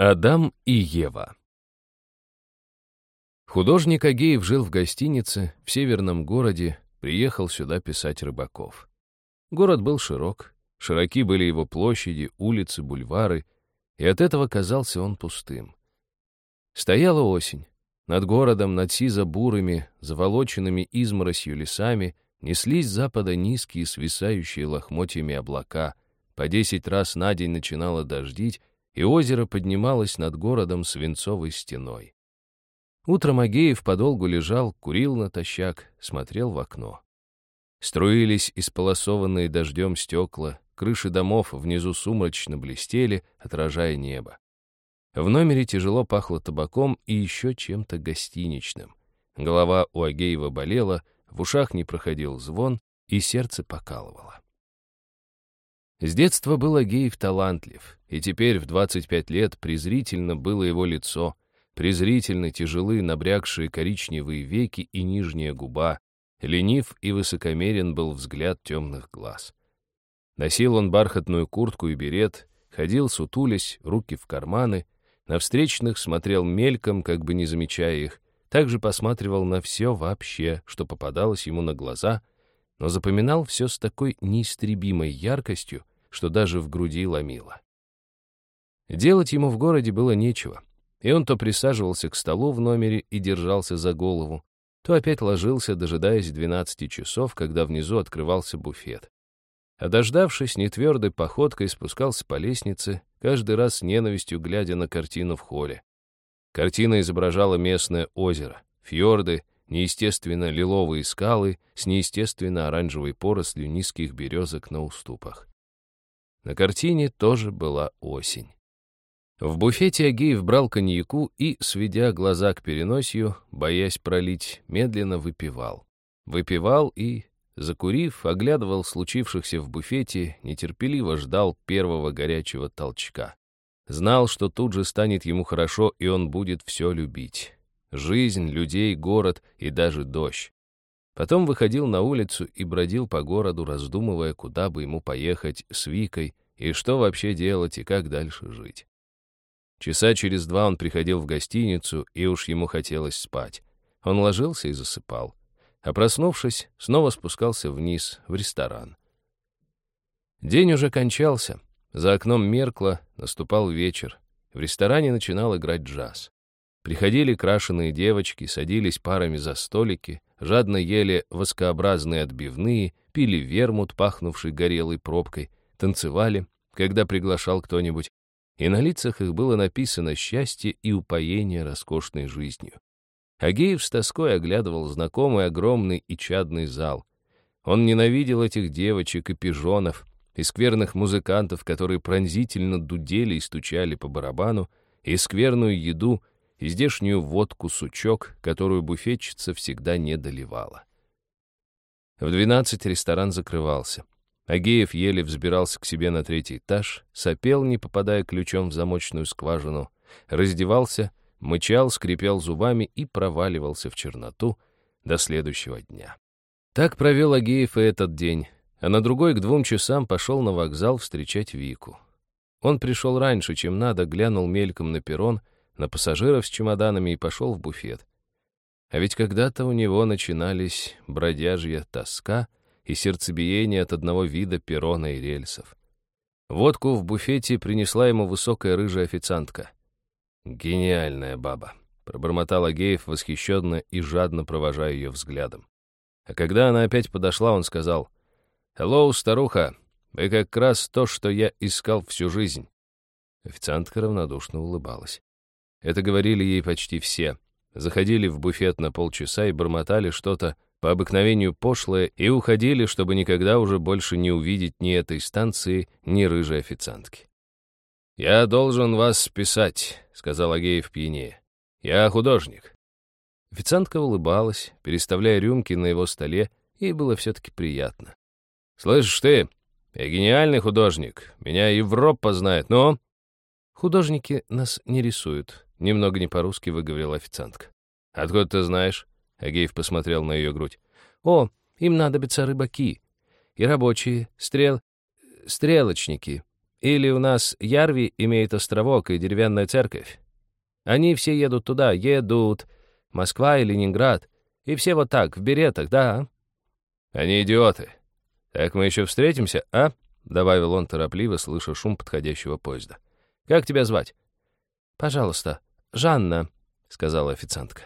Адам и Ева Художник Агеев жил в гостинице в северном городе, приехал сюда писать рыбаков. Город был широк, широки были его площади, улицы, бульвары, и от этого казался он пустым. Стояла осень. Над городом, над сизо-бурыми, заволоченными изморосью лесами неслись с запада низкие, свисающие лохмотьями облака. По десять раз на день начинало дождить, и озеро поднималось над городом свинцовой стеной. Утром Агеев подолгу лежал, курил натощак, смотрел в окно. Струились исполосованные дождем стекла, крыши домов внизу сумрачно блестели, отражая небо. В номере тяжело пахло табаком и еще чем-то гостиничным. Голова у Агеева болела, в ушах не проходил звон, и сердце покалывало. С детства был Агеев талантлив, и теперь в 25 лет презрительно было его лицо, презрительно тяжелы набрякшие коричневые веки и нижняя губа, ленив и высокомерен был взгляд темных глаз. Носил он бархатную куртку и берет, ходил сутулясь, руки в карманы, на встречных смотрел мельком, как бы не замечая их, также посматривал на все вообще, что попадалось ему на глаза — но запоминал все с такой неистребимой яркостью, что даже в груди ломило. Делать ему в городе было нечего, и он то присаживался к столу в номере и держался за голову, то опять ложился, дожидаясь 12 часов, когда внизу открывался буфет. А дождавшись, нетвердой походкой спускался по лестнице, каждый раз с ненавистью глядя на картину в холле. Картина изображала местное озеро, фьорды неестественно лиловые скалы с неестественно оранжевой порослью низких березок на уступах. На картине тоже была осень. В буфете Агеев брал коньяку и, сведя глаза к переносию, боясь пролить, медленно выпивал. Выпивал и, закурив, оглядывал случившихся в буфете, нетерпеливо ждал первого горячего толчка. Знал, что тут же станет ему хорошо, и он будет все любить жизнь, людей, город и даже дождь. Потом выходил на улицу и бродил по городу, раздумывая, куда бы ему поехать с Викой и что вообще делать и как дальше жить. Часа через два он приходил в гостиницу, и уж ему хотелось спать. Он ложился и засыпал. А проснувшись, снова спускался вниз, в ресторан. День уже кончался. За окном меркло, наступал вечер. В ресторане начинал играть джаз. Приходили крашеные девочки, садились парами за столики, жадно ели воскообразные отбивные, пили вермут, пахнувший горелой пробкой, танцевали, когда приглашал кто-нибудь, и на лицах их было написано счастье и упоение роскошной жизнью. Агеев с тоской оглядывал знакомый огромный и чадный зал. Он ненавидел этих девочек и пижонов, и скверных музыкантов, которые пронзительно дудели и стучали по барабану, и скверную еду — и здешнюю водку-сучок, которую буфетчица всегда не доливала. В двенадцать ресторан закрывался. Агеев еле взбирался к себе на третий этаж, сопел, не попадая ключом в замочную скважину, раздевался, мычал, скрипел зубами и проваливался в черноту до следующего дня. Так провел Агеев и этот день, а на другой к двум часам пошел на вокзал встречать Вику. Он пришел раньше, чем надо, глянул мельком на перрон — на пассажиров с чемоданами и пошел в буфет. А ведь когда-то у него начинались бродяжья тоска и сердцебиение от одного вида перона и рельсов. Водку в буфете принесла ему высокая рыжая официантка. «Гениальная баба», — пробормотал Агеев восхищенно и жадно провожая ее взглядом. А когда она опять подошла, он сказал, «Hello, старуха, вы как раз то, что я искал всю жизнь». Официантка равнодушно улыбалась. Это говорили ей почти все. Заходили в буфет на полчаса и бормотали что-то по обыкновению пошлое и уходили, чтобы никогда уже больше не увидеть ни этой станции, ни рыжей официантки. «Я должен вас списать», — сказал Агеев пьянее. «Я художник». Официантка улыбалась, переставляя рюмки на его столе, ей было все-таки приятно. «Слышишь ты, я гениальный художник, меня Европа знает, но...» «Художники нас не рисуют», Немного не по-русски выговорила официантка. «Откуда ты знаешь?» Агеев посмотрел на ее грудь. «О, им надобятся рыбаки. И рабочие, стрел... стрелочники. Или у нас Ярви имеет островок и деревянная церковь. Они все едут туда, едут. Москва и Ленинград. И все вот так, в беретах, да? Они идиоты. Так мы еще встретимся, а? Добавил он торопливо, слыша шум подходящего поезда. Как тебя звать? Пожалуйста, Жанна, сказала официантка.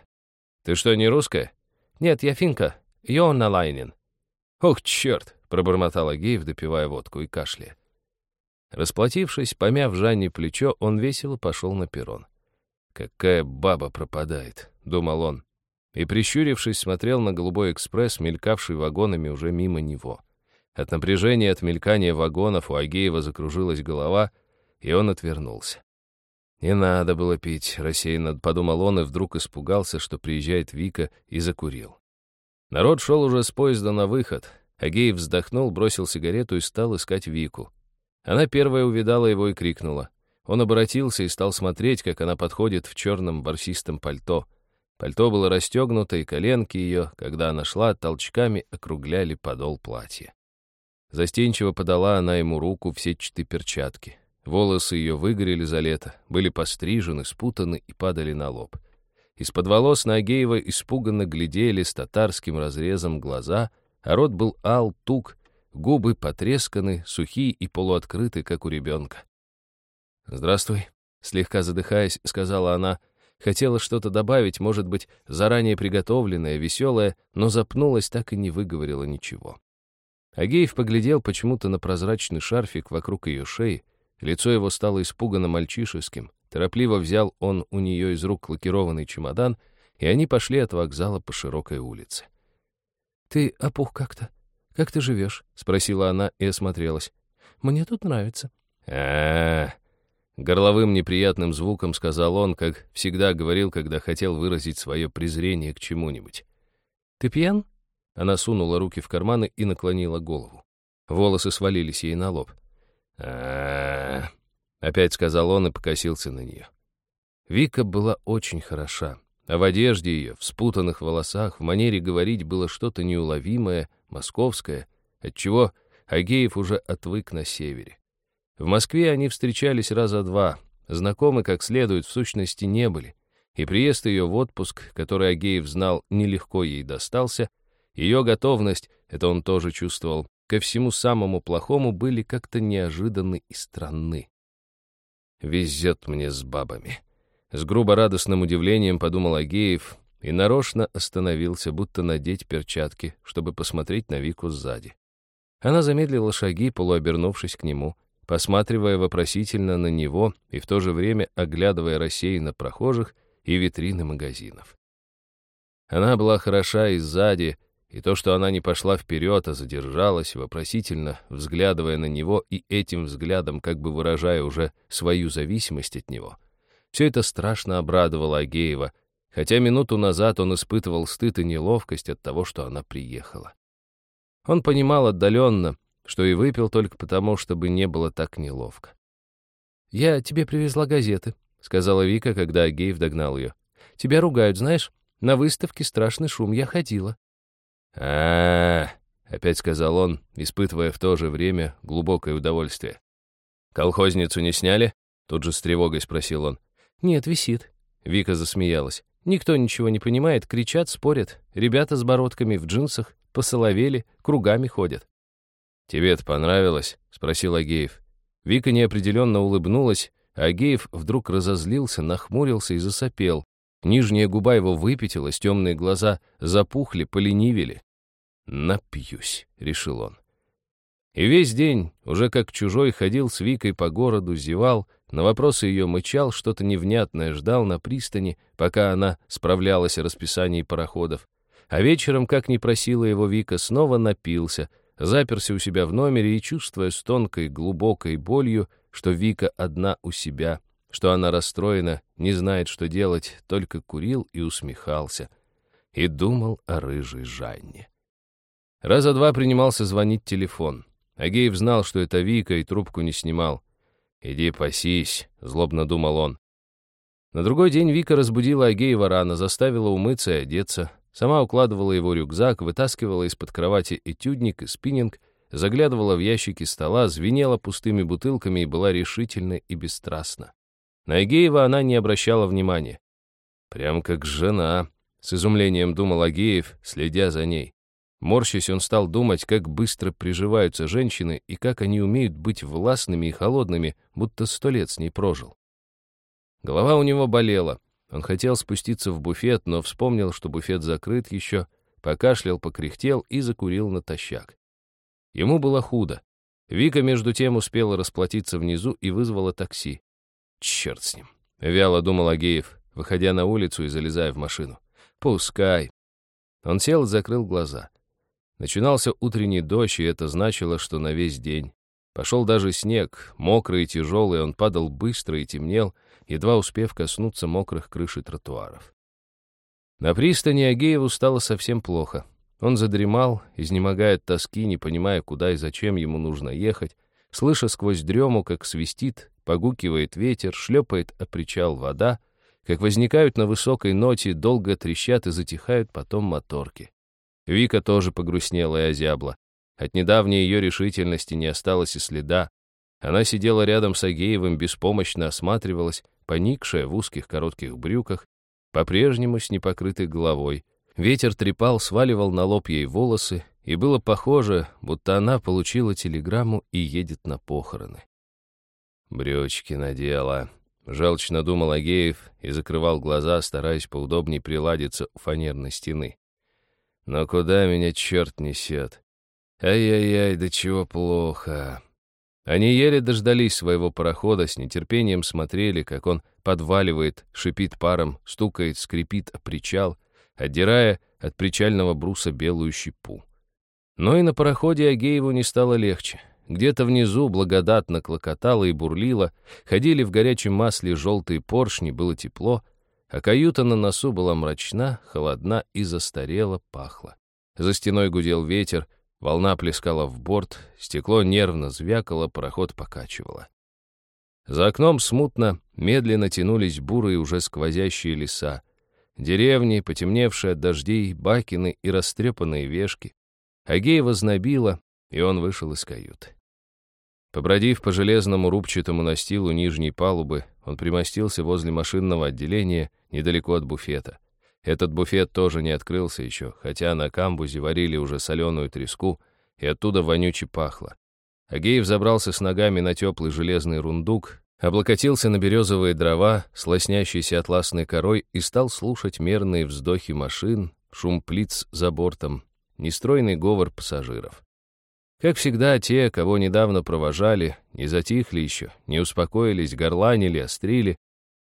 Ты что, не русская? Нет, я финка. Йонна Лайнин. Ох, черт, пробормотал Геев, допивая водку и кашляя. Расплатившись, помяв Жанне плечо, он весело пошел на перрон. «Какая баба пропадает», — думал он. И, прищурившись, смотрел на голубой экспресс, мелькавший вагонами уже мимо него. От напряжения от мелькания вагонов у Агеева закружилась голова, и он отвернулся. «Не надо было пить», — рассеянно подумал он, и вдруг испугался, что приезжает Вика, и закурил. Народ шел уже с поезда на выход. Агеев вздохнул, бросил сигарету и стал искать Вику. Она первая увидала его и крикнула. Он обратился и стал смотреть, как она подходит в черном ворсистом пальто. Пальто было расстегнуто, и коленки ее, когда она шла, толчками округляли подол платья. Застенчиво подала она ему руку в сетчатой перчатки. Волосы ее выгорели за лето, были пострижены, спутаны и падали на лоб. Из-под волос на Агеева испуганно глядели с татарским разрезом глаза, а рот был ал, тук, Губы потресканы, сухие и полуоткрыты, как у ребенка. «Здравствуй», — слегка задыхаясь, сказала она. Хотела что-то добавить, может быть, заранее приготовленное, веселое, но запнулась, так и не выговорила ничего. Агеев поглядел почему-то на прозрачный шарфик вокруг ее шеи, лицо его стало испуганно мальчишеским, торопливо взял он у нее из рук лакированный чемодан, и они пошли от вокзала по широкой улице. «Ты опух как-то», «Как ты живешь?» — спросила она и осмотрелась. «Мне тут нравится». а, Горловым неприятным звуком сказал он, как всегда говорил, когда хотел выразить свое презрение к чему-нибудь. «Ты пьян?» Она сунула руки в карманы и наклонила голову. Волосы свалились ей на лоб. а, Опять сказал он и покосился на нее. Вика была очень хороша. А в одежде ее, в спутанных волосах, в манере говорить было что-то неуловимое, московское, отчего Агеев уже отвык на севере. В Москве они встречались раза два, знакомы как следует в сущности не были, и приезд ее в отпуск, который Агеев знал, нелегко ей достался, ее готовность, это он тоже чувствовал, ко всему самому плохому были как-то неожиданны и странны. «Везет мне с бабами», с грубо радостным удивлением подумал Агеев и нарочно остановился, будто надеть перчатки, чтобы посмотреть на Вику сзади. Она замедлила шаги, полуобернувшись к нему, посматривая вопросительно на него и в то же время оглядывая рассеянно прохожих и витрины магазинов. Она была хороша и сзади, и то, что она не пошла вперед, а задержалась, вопросительно, взглядывая на него и этим взглядом, как бы выражая уже свою зависимость от него — все это страшно обрадовало Агеева, хотя минуту назад он испытывал стыд и неловкость от того, что она приехала. Он понимал отдаленно, что и выпил только потому, чтобы не было так неловко. «Я тебе привезла газеты», — сказала Вика, когда Агеев догнал ее. «Тебя ругают, знаешь? На выставке страшный шум, я ходила». А, опять сказал он, испытывая в то же время глубокое удовольствие. «Колхозницу не сняли?» — тут же с тревогой спросил он. «Нет, висит». Вика засмеялась. «Никто ничего не понимает, кричат, спорят. Ребята с бородками в джинсах, посоловели, кругами ходят». «Тебе это понравилось?» — спросил Агеев. Вика неопределенно улыбнулась, а Агеев вдруг разозлился, нахмурился и засопел. Нижняя губа его выпятилась, темные глаза запухли, поленивели. «Напьюсь», — решил он. И весь день, уже как чужой, ходил с Викой по городу, зевал, на вопросы ее мычал, что-то невнятное ждал на пристани, пока она справлялась о расписании пароходов. А вечером, как ни просила его Вика, снова напился, заперся у себя в номере и, чувствуя с тонкой, глубокой болью, что Вика одна у себя, что она расстроена, не знает, что делать, только курил и усмехался. И думал о рыжей Жанне. Раза два принимался звонить телефон. Агеев знал, что это Вика, и трубку не снимал. «Иди пасись», — злобно думал он. На другой день Вика разбудила Агеева рано, заставила умыться и одеться, сама укладывала его рюкзак, вытаскивала из-под кровати этюдник и спиннинг, заглядывала в ящики стола, звенела пустыми бутылками и была решительна и бесстрастна. На Агеева она не обращала внимания. Прям как жена, с изумлением думал Агеев, следя за ней. Морщась, он стал думать, как быстро приживаются женщины и как они умеют быть властными и холодными, будто сто лет с ней прожил. Голова у него болела. Он хотел спуститься в буфет, но вспомнил, что буфет закрыт еще, покашлял, покряхтел и закурил натощак. Ему было худо. Вика, между тем, успела расплатиться внизу и вызвала такси. Черт с ним. Вяло думал Агеев, выходя на улицу и залезая в машину. Пускай. Он сел и закрыл глаза. Начинался утренний дождь, и это значило, что на весь день. Пошел даже снег, мокрый и тяжелый, он падал быстро и темнел, едва успев коснуться мокрых крыш и тротуаров. На пристани Агееву стало совсем плохо. Он задремал, изнемогая от тоски, не понимая, куда и зачем ему нужно ехать, слыша сквозь дрему, как свистит, погукивает ветер, шлепает о причал вода, как возникают на высокой ноте, долго трещат и затихают потом моторки. Вика тоже погрустнела и озябла. От недавней ее решительности не осталось и следа. Она сидела рядом с Агеевым, беспомощно осматривалась, поникшая в узких коротких брюках, по-прежнему с непокрытой головой. Ветер трепал, сваливал на лоб ей волосы, и было похоже, будто она получила телеграмму и едет на похороны. Брючки надела. Желчно думал Агеев и закрывал глаза, стараясь поудобнее приладиться у фанерной стены. Но куда меня черт несет? Ай-яй-яй, да чего плохо. Они еле дождались своего парохода, с нетерпением смотрели, как он подваливает, шипит паром, стукает, скрипит о причал, отдирая от причального бруса белую щепу. Но и на пароходе Агееву не стало легче. Где-то внизу благодатно клокотало и бурлило, ходили в горячем масле желтые поршни, было тепло, а каюта на носу была мрачна, холодна и застарела, пахла. За стеной гудел ветер, волна плескала в борт, стекло нервно звякало, пароход покачивало. За окном смутно, медленно тянулись бурые уже сквозящие леса, деревни, потемневшие от дождей, бакины и растрепанные вешки. Агеева знобило, и он вышел из каюты. Побродив по железному рубчатому настилу нижней палубы, он примостился возле машинного отделения, недалеко от буфета. Этот буфет тоже не открылся еще, хотя на камбузе варили уже соленую треску, и оттуда вонюче пахло. Агеев забрался с ногами на теплый железный рундук, облокотился на березовые дрова с лоснящейся атласной корой и стал слушать мерные вздохи машин, шум плиц за бортом, нестройный говор пассажиров. Как всегда, те, кого недавно провожали, не затихли еще, не успокоились, горланили, острили,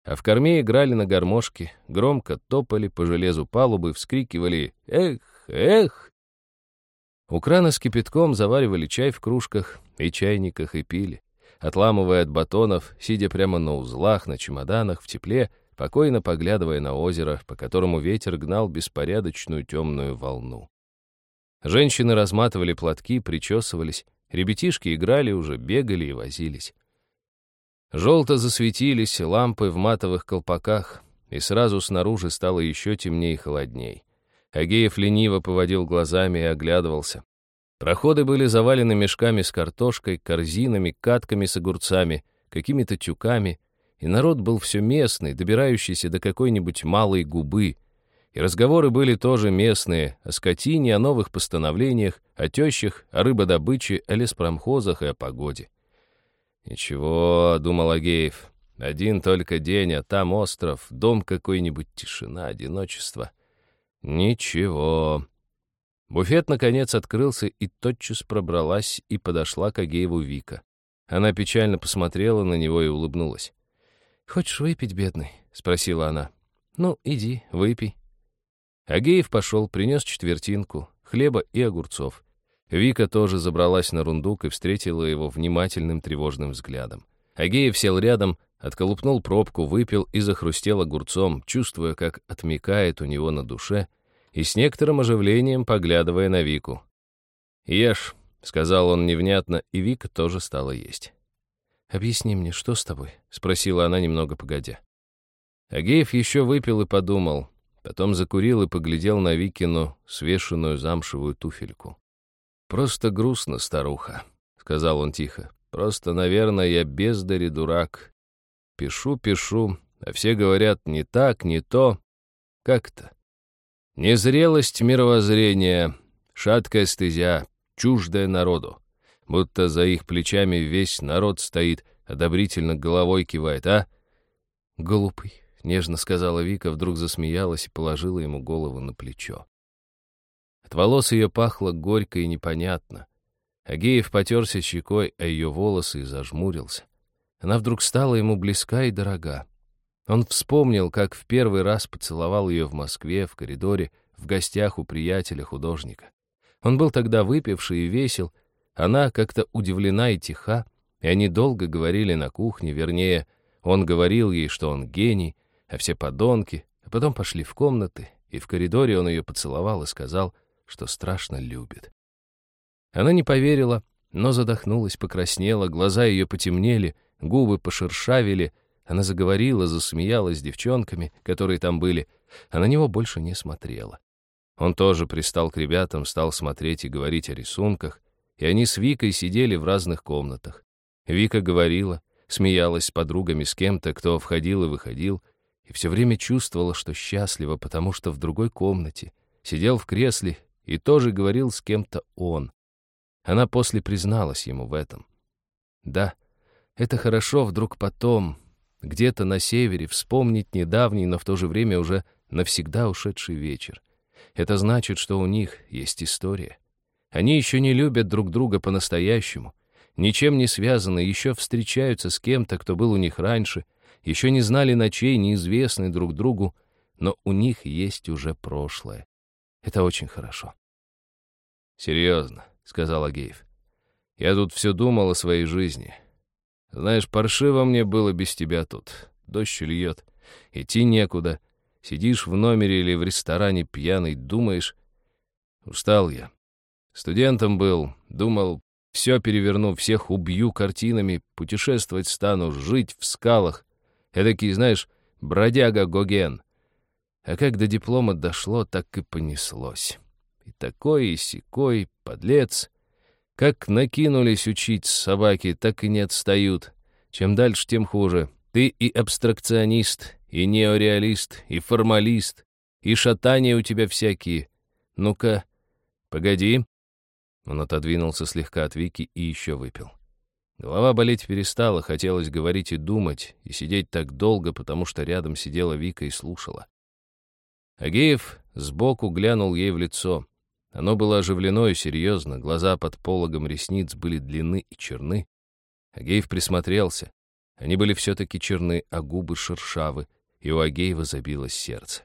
а в корме играли на гармошке, громко топали по железу палубы, вскрикивали «Эх, эх!». У крана с кипятком заваривали чай в кружках и чайниках и пили, отламывая от батонов, сидя прямо на узлах, на чемоданах, в тепле, покойно поглядывая на озеро, по которому ветер гнал беспорядочную темную волну. Женщины разматывали платки, причесывались, ребятишки играли уже, бегали и возились. Желто засветились лампы в матовых колпаках, и сразу снаружи стало еще темнее и холодней. Агеев лениво поводил глазами и оглядывался. Проходы были завалены мешками с картошкой, корзинами, катками с огурцами, какими-то тюками, и народ был все местный, добирающийся до какой-нибудь малой губы — и разговоры были тоже местные, о скотине, о новых постановлениях, о тещах, о рыбодобыче, о леспромхозах и о погоде. «Ничего», — думал Агеев, — «один только день, а там остров, дом какой-нибудь, тишина, одиночество. Ничего». Буфет, наконец, открылся, и тотчас пробралась и подошла к Агееву Вика. Она печально посмотрела на него и улыбнулась. «Хочешь выпить, бедный?» — спросила она. «Ну, иди, выпей». Агеев пошел, принес четвертинку, хлеба и огурцов. Вика тоже забралась на рундук и встретила его внимательным тревожным взглядом. Агеев сел рядом, отколупнул пробку, выпил и захрустел огурцом, чувствуя, как отмекает у него на душе, и с некоторым оживлением поглядывая на Вику. «Ешь», — сказал он невнятно, и Вика тоже стала есть. «Объясни мне, что с тобой?» — спросила она немного погодя. Агеев еще выпил и подумал. Потом закурил и поглядел на Викину свешенную замшевую туфельку. «Просто грустно, старуха», — сказал он тихо. «Просто, наверное, я бездарь дурак. Пишу, пишу, а все говорят не так, не то. Как-то. Незрелость мировоззрения, шаткая стезя, чуждая народу. Будто за их плечами весь народ стоит, одобрительно головой кивает, а? «Глупый», — нежно сказала Вика, вдруг засмеялась и положила ему голову на плечо. От волос ее пахло горько и непонятно. Агеев потерся щекой о ее волосы и зажмурился. Она вдруг стала ему близка и дорога. Он вспомнил, как в первый раз поцеловал ее в Москве, в коридоре, в гостях у приятеля-художника. Он был тогда выпивший и весел, она как-то удивлена и тиха, и они долго говорили на кухне, вернее, он говорил ей, что он гений, а все подонки, а потом пошли в комнаты, и в коридоре он ее поцеловал и сказал, что страшно любит. Она не поверила, но задохнулась, покраснела, глаза ее потемнели, губы пошершавили, она заговорила, засмеялась с девчонками, которые там были, а на него больше не смотрела. Он тоже пристал к ребятам, стал смотреть и говорить о рисунках, и они с Викой сидели в разных комнатах. Вика говорила, смеялась с подругами, с кем-то, кто входил и выходил, и все время чувствовала, что счастлива, потому что в другой комнате сидел в кресле и тоже говорил с кем-то он. Она после призналась ему в этом. Да, это хорошо вдруг потом, где-то на севере, вспомнить недавний, но в то же время уже навсегда ушедший вечер. Это значит, что у них есть история. Они еще не любят друг друга по-настоящему, ничем не связаны, еще встречаются с кем-то, кто был у них раньше, еще не знали ночей, неизвестны друг другу, но у них есть уже прошлое. Это очень хорошо. «Серьезно», — сказал Агеев. «Я тут все думал о своей жизни. Знаешь, паршиво мне было без тебя тут. Дождь льет, идти некуда. Сидишь в номере или в ресторане пьяный, думаешь... Устал я. Студентом был, думал, все переверну, всех убью картинами, путешествовать стану, жить в скалах. Эдакий, знаешь, бродяга Гоген. А как до диплома дошло, так и понеслось. И такой, и сякой, подлец — как накинулись учить собаки, так и не отстают. Чем дальше, тем хуже. Ты и абстракционист, и неореалист, и формалист, и шатания у тебя всякие. Ну-ка, погоди. Он отодвинулся слегка от Вики и еще выпил. Голова болеть перестала, хотелось говорить и думать, и сидеть так долго, потому что рядом сидела Вика и слушала. Агеев сбоку глянул ей в лицо. Оно было оживлено и серьезно, глаза под пологом ресниц были длинны и черны. Агеев присмотрелся. Они были все-таки черны, а губы шершавы, и у Агеева забилось сердце.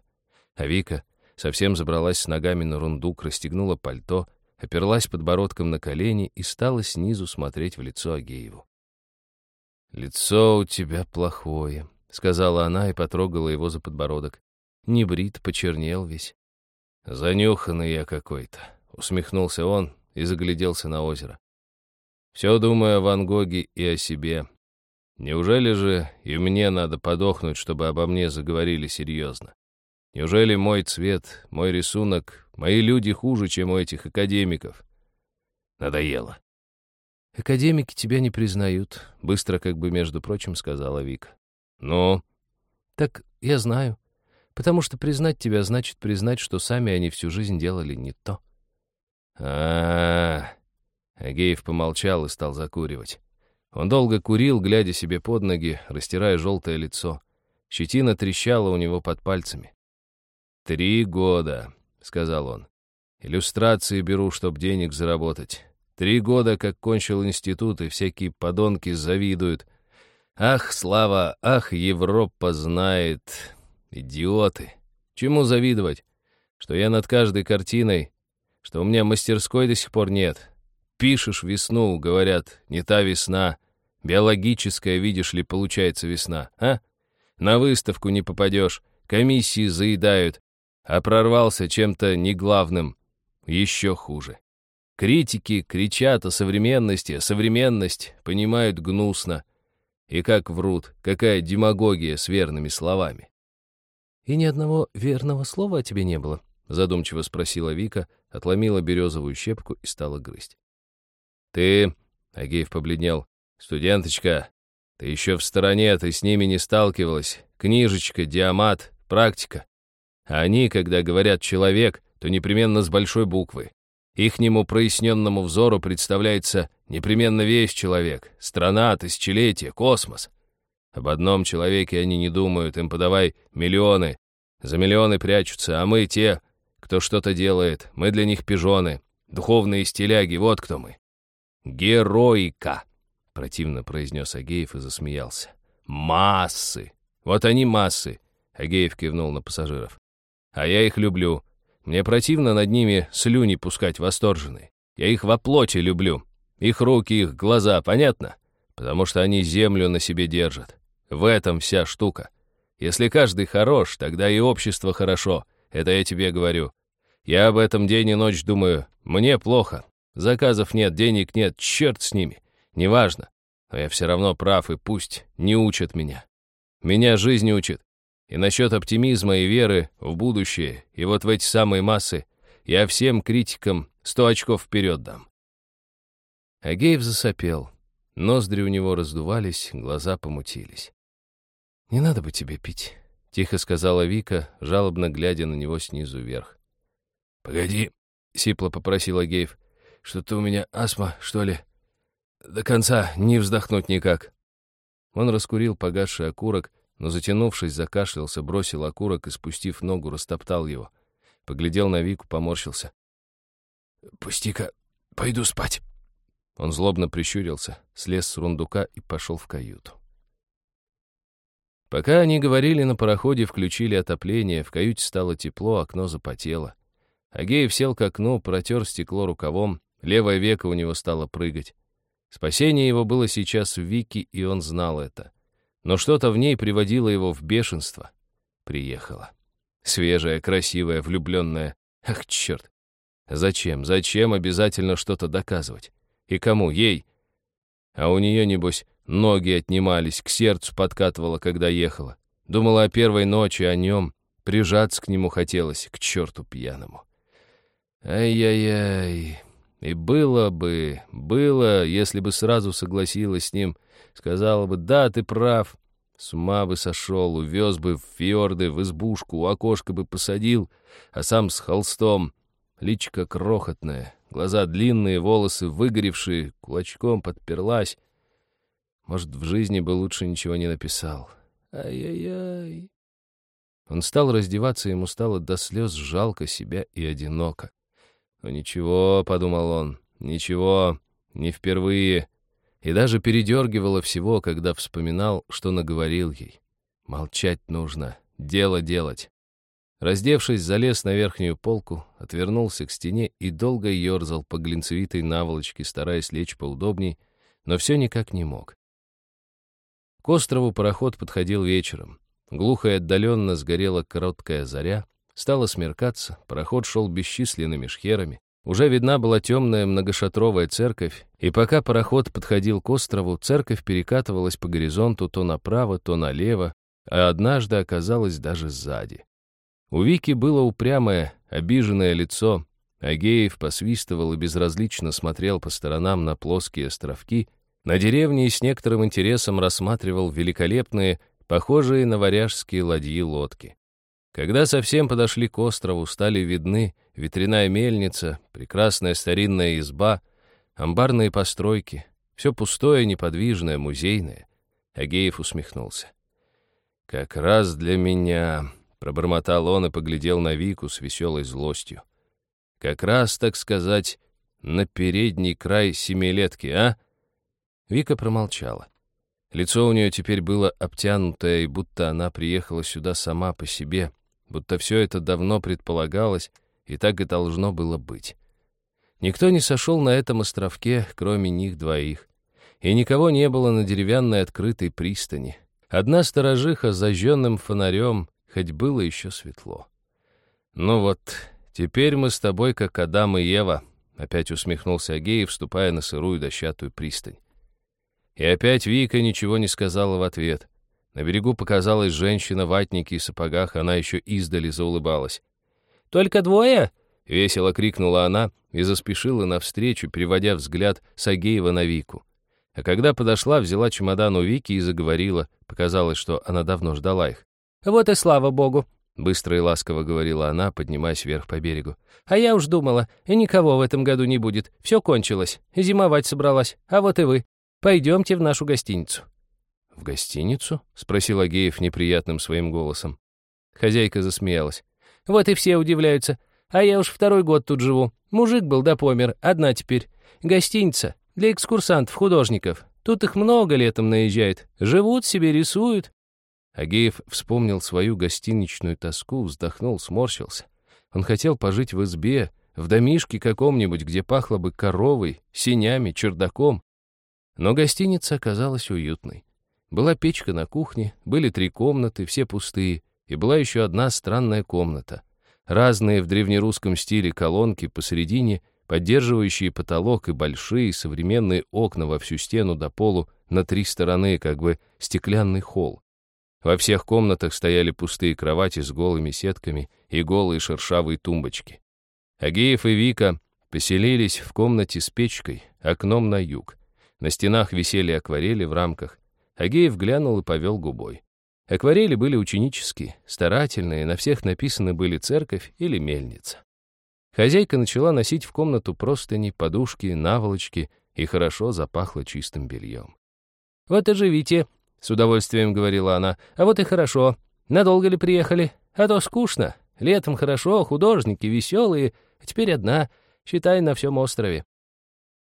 А Вика совсем забралась с ногами на рундук, расстегнула пальто, оперлась подбородком на колени и стала снизу смотреть в лицо Агееву. «Лицо у тебя плохое», — сказала она и потрогала его за подбородок. Не брит, почернел весь. «Занюханный я какой-то», — усмехнулся он и загляделся на озеро. «Все думаю о Ван Гоге и о себе. Неужели же и мне надо подохнуть, чтобы обо мне заговорили серьезно? Неужели мой цвет, мой рисунок, мои люди хуже, чем у этих академиков? Надоело». «Академики тебя не признают», — быстро, как бы, между прочим, сказала Вика. «Ну?» «Так я знаю. Потому что признать тебя значит признать, что сами они всю жизнь делали не то. а, -а, -а. Агеев помолчал и стал закуривать. Он долго курил, глядя себе под ноги, растирая желтое лицо. Щетина трещала у него под пальцами. «Три года», — сказал он. «Иллюстрации беру, чтоб денег заработать. Три года, как кончил институт, и всякие подонки завидуют. Ах, Слава, ах, Европа знает. Идиоты. Чему завидовать? Что я над каждой картиной, что у меня мастерской до сих пор нет. Пишешь весну, говорят, не та весна. Биологическая, видишь ли, получается весна, а? На выставку не попадешь, комиссии заедают, а прорвался чем-то неглавным. Еще хуже. Критики кричат о современности, а современность понимают гнусно. И как врут, какая демагогия с верными словами. «И ни одного верного слова о тебе не было», — задумчиво спросила Вика, отломила березовую щепку и стала грызть. «Ты...» — Агеев побледнел. «Студенточка, ты еще в стороне, ты с ними не сталкивалась. Книжечка, диамат, практика. А они, когда говорят «человек», то непременно с большой буквы. Ихнему проясненному взору представляется непременно весь человек, страна, тысячелетие, космос. Об одном человеке они не думают, им подавай миллионы. За миллионы прячутся, а мы те, кто что-то делает, мы для них пижоны, духовные стиляги, вот кто мы. Героика, противно произнес Агеев и засмеялся. Массы, вот они массы, Агеев кивнул на пассажиров. А я их люблю. Мне противно над ними слюни пускать восторженные. Я их во плоти люблю. Их руки, их глаза, понятно? Потому что они землю на себе держат. В этом вся штука. Если каждый хорош, тогда и общество хорошо. Это я тебе говорю. Я об этом день и ночь думаю. Мне плохо. Заказов нет, денег нет, черт с ними. Неважно. Но я все равно прав, и пусть не учат меня. Меня жизнь учит. И насчет оптимизма и веры в будущее, и вот в эти самые массы, я всем критикам сто очков вперед дам. Агеев засопел. Ноздри у него раздувались, глаза помутились. «Не надо бы тебе пить», — тихо сказала Вика, жалобно глядя на него снизу вверх. «Погоди», — сипло попросил Агеев. «Что-то у меня астма, что ли? До конца не вздохнуть никак». Он раскурил погасший окурок, но, затянувшись, закашлялся, бросил окурок и, спустив ногу, растоптал его. Поглядел на Вику, поморщился. «Пусти-ка, пойду спать». Он злобно прищурился, слез с рундука и пошел в каюту. Пока они говорили, на пароходе включили отопление, в каюте стало тепло, окно запотело. Агеев сел к окну, протер стекло рукавом, левое веко у него стало прыгать. Спасение его было сейчас в Вике, и он знал это. Но что-то в ней приводило его в бешенство. Приехала. Свежая, красивая, влюбленная. Ах, черт! Зачем, зачем обязательно что-то доказывать? И кому? Ей? А у нее, небось, ноги отнимались, к сердцу подкатывала, когда ехала. Думала о первой ночи, о нем. Прижаться к нему хотелось, к черту пьяному. Ай-яй-яй. И было бы, было, если бы сразу согласилась с ним, сказала бы, да, ты прав. С ума бы сошел, увез бы в фьорды, в избушку, у окошка бы посадил, а сам с холстом. Личка крохотная, глаза длинные, волосы выгоревшие, кулачком подперлась. Может, в жизни бы лучше ничего не написал. Ай-яй-яй. Он стал раздеваться, ему стало до слез жалко себя и одиноко. «Ну ничего», — подумал он, — «ничего, не впервые и даже передергивало всего, когда вспоминал, что наговорил ей. Молчать нужно, дело делать. Раздевшись, залез на верхнюю полку, отвернулся к стене и долго ерзал по глинцевитой наволочке, стараясь лечь поудобней, но все никак не мог. К острову пароход подходил вечером. Глухо и отдаленно сгорела короткая заря, стало смеркаться, пароход шел бесчисленными шхерами. Уже видна была темная многошатровая церковь, и пока пароход подходил к острову, церковь перекатывалась по горизонту то направо, то налево, а однажды оказалась даже сзади. У Вики было упрямое, обиженное лицо. Агеев посвистывал и безразлично смотрел по сторонам на плоские островки, на деревни и с некоторым интересом рассматривал великолепные, похожие на варяжские ладьи-лодки. Когда совсем подошли к острову, стали видны ветряная мельница, прекрасная старинная изба, амбарные постройки, все пустое, неподвижное, музейное. Агеев усмехнулся. «Как раз для меня», — пробормотал он и поглядел на Вику с веселой злостью. «Как раз, так сказать, на передний край семилетки, а?» Вика промолчала. Лицо у нее теперь было обтянутое, и будто она приехала сюда сама по себе — будто все это давно предполагалось, и так и должно было быть. Никто не сошел на этом островке, кроме них двоих. И никого не было на деревянной открытой пристани. Одна сторожиха с зажженным фонарем, хоть было еще светло. «Ну вот, теперь мы с тобой как Адам и Ева», — опять усмехнулся Агеев, вступая на сырую дощатую пристань. И опять Вика ничего не сказала в ответ. На берегу показалась женщина в ватнике и сапогах, она еще издали заулыбалась. только двое?» — весело крикнула она и заспешила навстречу, переводя взгляд с Агеева на Вику. А когда подошла, взяла чемодан у Вики и заговорила. Показалось, что она давно ждала их. «Вот и слава богу!» — быстро и ласково говорила она, поднимаясь вверх по берегу. «А я уж думала, и никого в этом году не будет. Все кончилось. Зимовать собралась. А вот и вы. Пойдемте в нашу гостиницу». «В гостиницу?» — спросил Агеев неприятным своим голосом. Хозяйка засмеялась. «Вот и все удивляются. А я уж второй год тут живу. Мужик был да помер, одна теперь. Гостиница. Для экскурсантов, художников. Тут их много летом наезжает. Живут себе, рисуют. Агеев вспомнил свою гостиничную тоску, вздохнул, сморщился. Он хотел пожить в избе, в домишке каком-нибудь, где пахло бы коровой, синями, чердаком. Но гостиница оказалась уютной. Была печка на кухне, были три комнаты, все пустые, и была еще одна странная комната. Разные в древнерусском стиле колонки посередине поддерживающие потолок и большие современные окна во всю стену до полу на три стороны, как бы стеклянный холл. Во всех комнатах стояли пустые кровати с голыми сетками и голые шершавые тумбочки. Агеев и Вика поселились в комнате с печкой, окном на юг. На стенах висели акварели в рамках. Агеев глянул и повел губой. Акварели были ученические, старательные, на всех написаны были церковь или мельница. Хозяйка начала носить в комнату простыни, подушки, наволочки, и хорошо запахло чистым бельем. «Вот и живите», — с удовольствием говорила она. «А вот и хорошо. Надолго ли приехали? А то скучно. Летом хорошо, художники веселые, а теперь одна, считай, на всем острове».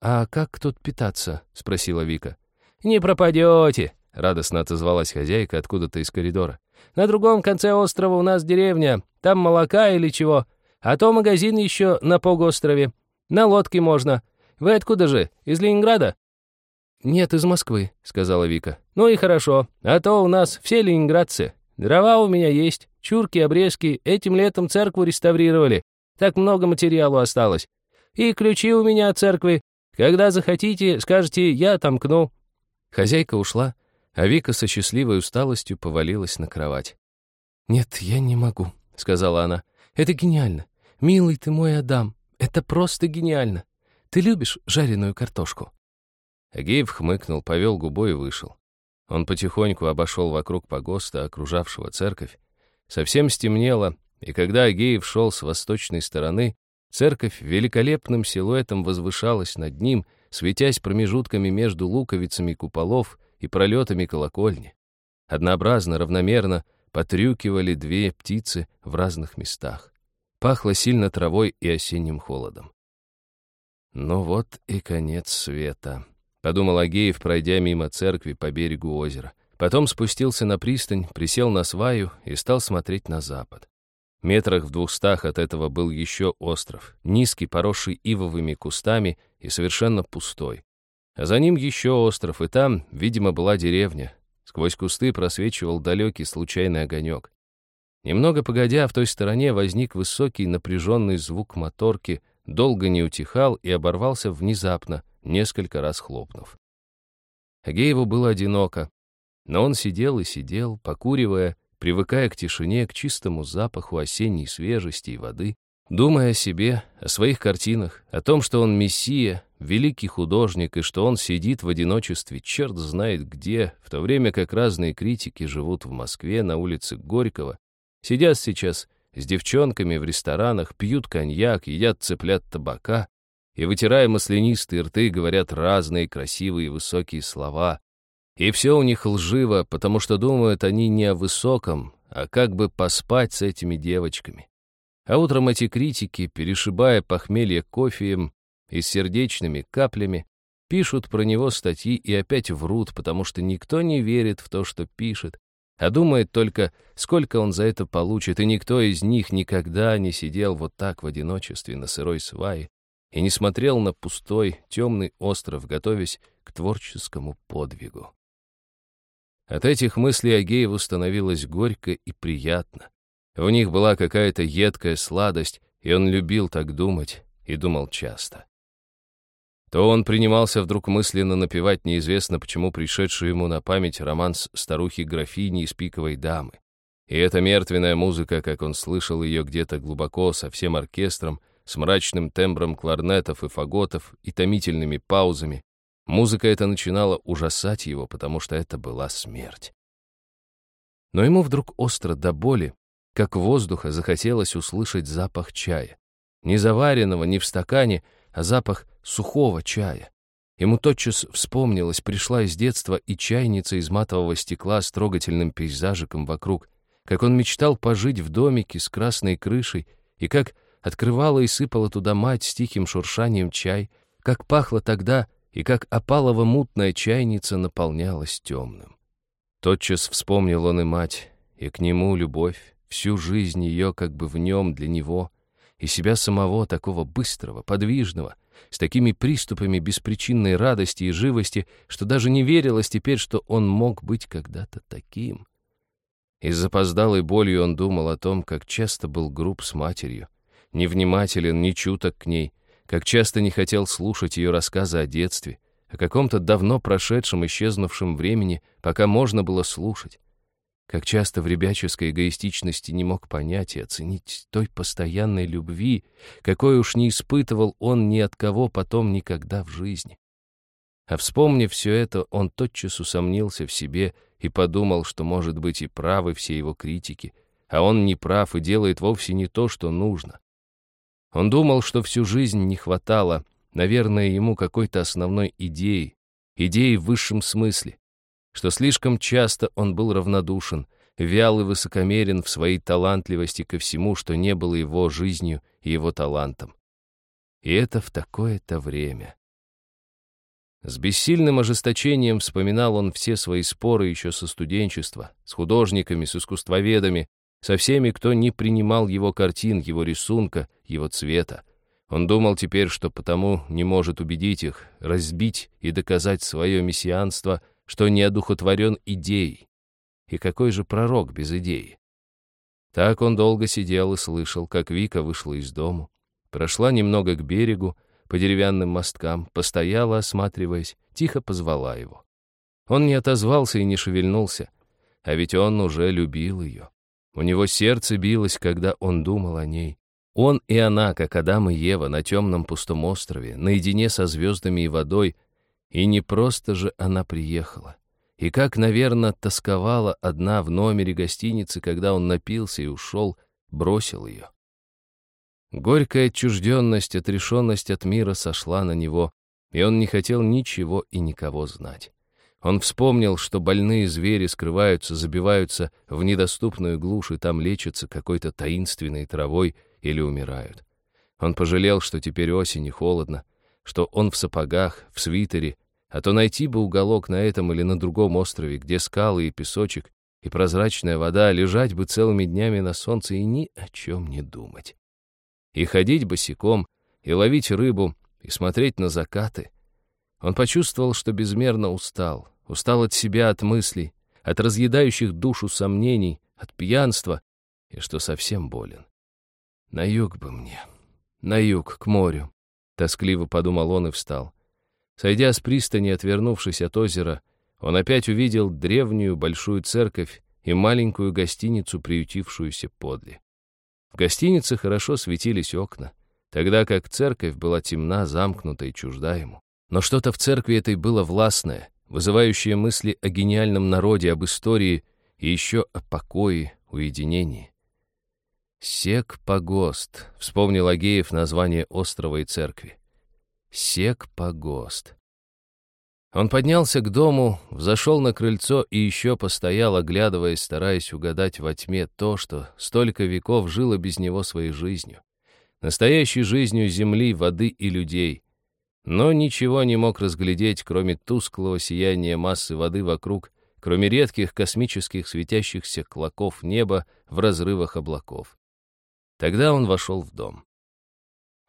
«А как тут питаться?» — спросила Вика. «Не пропадете», — радостно отозвалась хозяйка откуда-то из коридора. «На другом конце острова у нас деревня. Там молока или чего. А то магазин еще на Погострове. На лодке можно. Вы откуда же? Из Ленинграда?» «Нет, из Москвы», — сказала Вика. «Ну и хорошо. А то у нас все ленинградцы. Дрова у меня есть, чурки, обрезки. Этим летом церкву реставрировали. Так много материалу осталось. И ключи у меня от церкви. Когда захотите, скажете, я отомкну». Хозяйка ушла, а Вика со счастливой усталостью повалилась на кровать. «Нет, я не могу», — сказала она. «Это гениально. «Милый ты мой Адам, это просто гениально. Ты любишь жареную картошку?» Агеев хмыкнул, повел губой и вышел. Он потихоньку обошел вокруг погоста, окружавшего церковь. Совсем стемнело, и когда Агеев шел с восточной стороны, церковь великолепным силуэтом возвышалась над ним, светясь промежутками между луковицами куполов и пролетами колокольни. Однообразно, равномерно потрюкивали две птицы в разных местах. Пахло сильно травой и осенним холодом. «Ну вот и конец света», — подумал Агеев, пройдя мимо церкви по берегу озера. Потом спустился на пристань, присел на сваю и стал смотреть на запад. Метрах в двухстах от этого был еще остров, низкий, поросший ивовыми кустами и совершенно пустой. За ним еще остров, и там, видимо, была деревня. Сквозь кусты просвечивал далекий случайный огонек. Немного погодя, в той стороне возник высокий напряженный звук моторки, долго не утихал и оборвался внезапно, несколько раз хлопнув. Агееву было одиноко, но он сидел и сидел, покуривая, привыкая к тишине, к чистому запаху осенней свежести и воды, думая о себе, о своих картинах, о том, что он мессия, великий художник, и что он сидит в одиночестве черт знает где, в то время как разные критики живут в Москве на улице Горького, Сидят сейчас с девчонками в ресторанах, пьют коньяк, едят цыплят табака и, вытирая маслянистые рты, говорят разные красивые высокие слова. И все у них лживо, потому что думают они не о высоком, а как бы поспать с этими девочками. А утром эти критики, перешибая похмелье кофеем и сердечными каплями, пишут про него статьи и опять врут, потому что никто не верит в то, что пишет, а думает только, сколько он за это получит, и никто из них никогда не сидел вот так в одиночестве на сырой свае и не смотрел на пустой, темный остров, готовясь к творческому подвигу. От этих мыслей Агееву становилось горько и приятно. В них была какая-то едкая сладость, и он любил так думать, и думал часто. То он принимался вдруг мысленно напевать неизвестно почему пришедший ему на память романс старухи-графини из «Пиковой дамы». И эта мертвенная музыка, как он слышал ее где-то глубоко, со всем оркестром, с мрачным тембром кларнетов и фаготов и томительными паузами, музыка эта начинала ужасать его, потому что это была смерть. Но ему вдруг остро до боли, как воздуха, захотелось услышать запах чая. Не заваренного, не в стакане, а запах сухого чая. Ему тотчас вспомнилось, пришла из детства и чайница из матового стекла с трогательным пейзажиком вокруг, как он мечтал пожить в домике с красной крышей, и как открывала и сыпала туда мать с тихим шуршанием чай, как пахло тогда, и как опалово-мутная чайница наполнялась темным. Тотчас вспомнил он и мать, и к нему любовь, всю жизнь ее как бы в нем для него, и себя самого, такого быстрого, подвижного, с такими приступами беспричинной радости и живости, что даже не верилось теперь, что он мог быть когда-то таким. И с запоздалой болью он думал о том, как часто был груб с матерью, невнимателен, не чуток к ней, как часто не хотел слушать ее рассказы о детстве, о каком-то давно прошедшем, исчезнувшем времени, пока можно было слушать. Как часто в ребяческой эгоистичности не мог понять и оценить той постоянной любви, какой уж не испытывал он ни от кого потом никогда в жизни. А вспомнив все это, он тотчас усомнился в себе и подумал, что, может быть, и правы все его критики, а он не прав и делает вовсе не то, что нужно. Он думал, что всю жизнь не хватало, наверное, ему какой-то основной идеи, идеи в высшем смысле, что слишком часто он был равнодушен, вял и высокомерен в своей талантливости ко всему, что не было его жизнью и его талантом. И это в такое-то время. С бессильным ожесточением вспоминал он все свои споры еще со студенчества, с художниками, с искусствоведами, со всеми, кто не принимал его картин, его рисунка, его цвета. Он думал теперь, что потому не может убедить их, разбить и доказать свое мессианство, что не одухотворен идеей. И какой же пророк без идеи? Так он долго сидел и слышал, как Вика вышла из дому, прошла немного к берегу, по деревянным мосткам, постояла, осматриваясь, тихо позвала его. Он не отозвался и не шевельнулся, а ведь он уже любил ее. У него сердце билось, когда он думал о ней. Он и она, как Адам и Ева, на темном пустом острове, наедине со звездами и водой, и не просто же она приехала. И как, наверное, тосковала одна в номере гостиницы, когда он напился и ушел, бросил ее. Горькая отчужденность, отрешенность от мира сошла на него, и он не хотел ничего и никого знать. Он вспомнил, что больные звери скрываются, забиваются в недоступную глушь и там лечатся какой-то таинственной травой или умирают. Он пожалел, что теперь осень и холодно, что он в сапогах, в свитере, а то найти бы уголок на этом или на другом острове, где скалы и песочек, и прозрачная вода, лежать бы целыми днями на солнце и ни о чем не думать. И ходить босиком, и ловить рыбу, и смотреть на закаты. Он почувствовал, что безмерно устал, устал от себя, от мыслей, от разъедающих душу сомнений, от пьянства, и что совсем болен. На юг бы мне, на юг, к морю, тоскливо подумал он и встал. Сойдя с пристани, отвернувшись от озера, он опять увидел древнюю большую церковь и маленькую гостиницу, приютившуюся подле. В гостинице хорошо светились окна, тогда как церковь была темна, замкнута и чужда ему. Но что-то в церкви этой было властное, вызывающее мысли о гениальном народе, об истории и еще о покое, уединении. «Сек-погост», — вспомнил Агеев название острова и церкви. «Сек-погост». Он поднялся к дому, взошел на крыльцо и еще постоял, оглядываясь, стараясь угадать во тьме то, что столько веков жило без него своей жизнью. Настоящей жизнью земли, воды и людей, но ничего не мог разглядеть, кроме тусклого сияния массы воды вокруг, кроме редких космических светящихся клоков неба в разрывах облаков. Тогда он вошел в дом.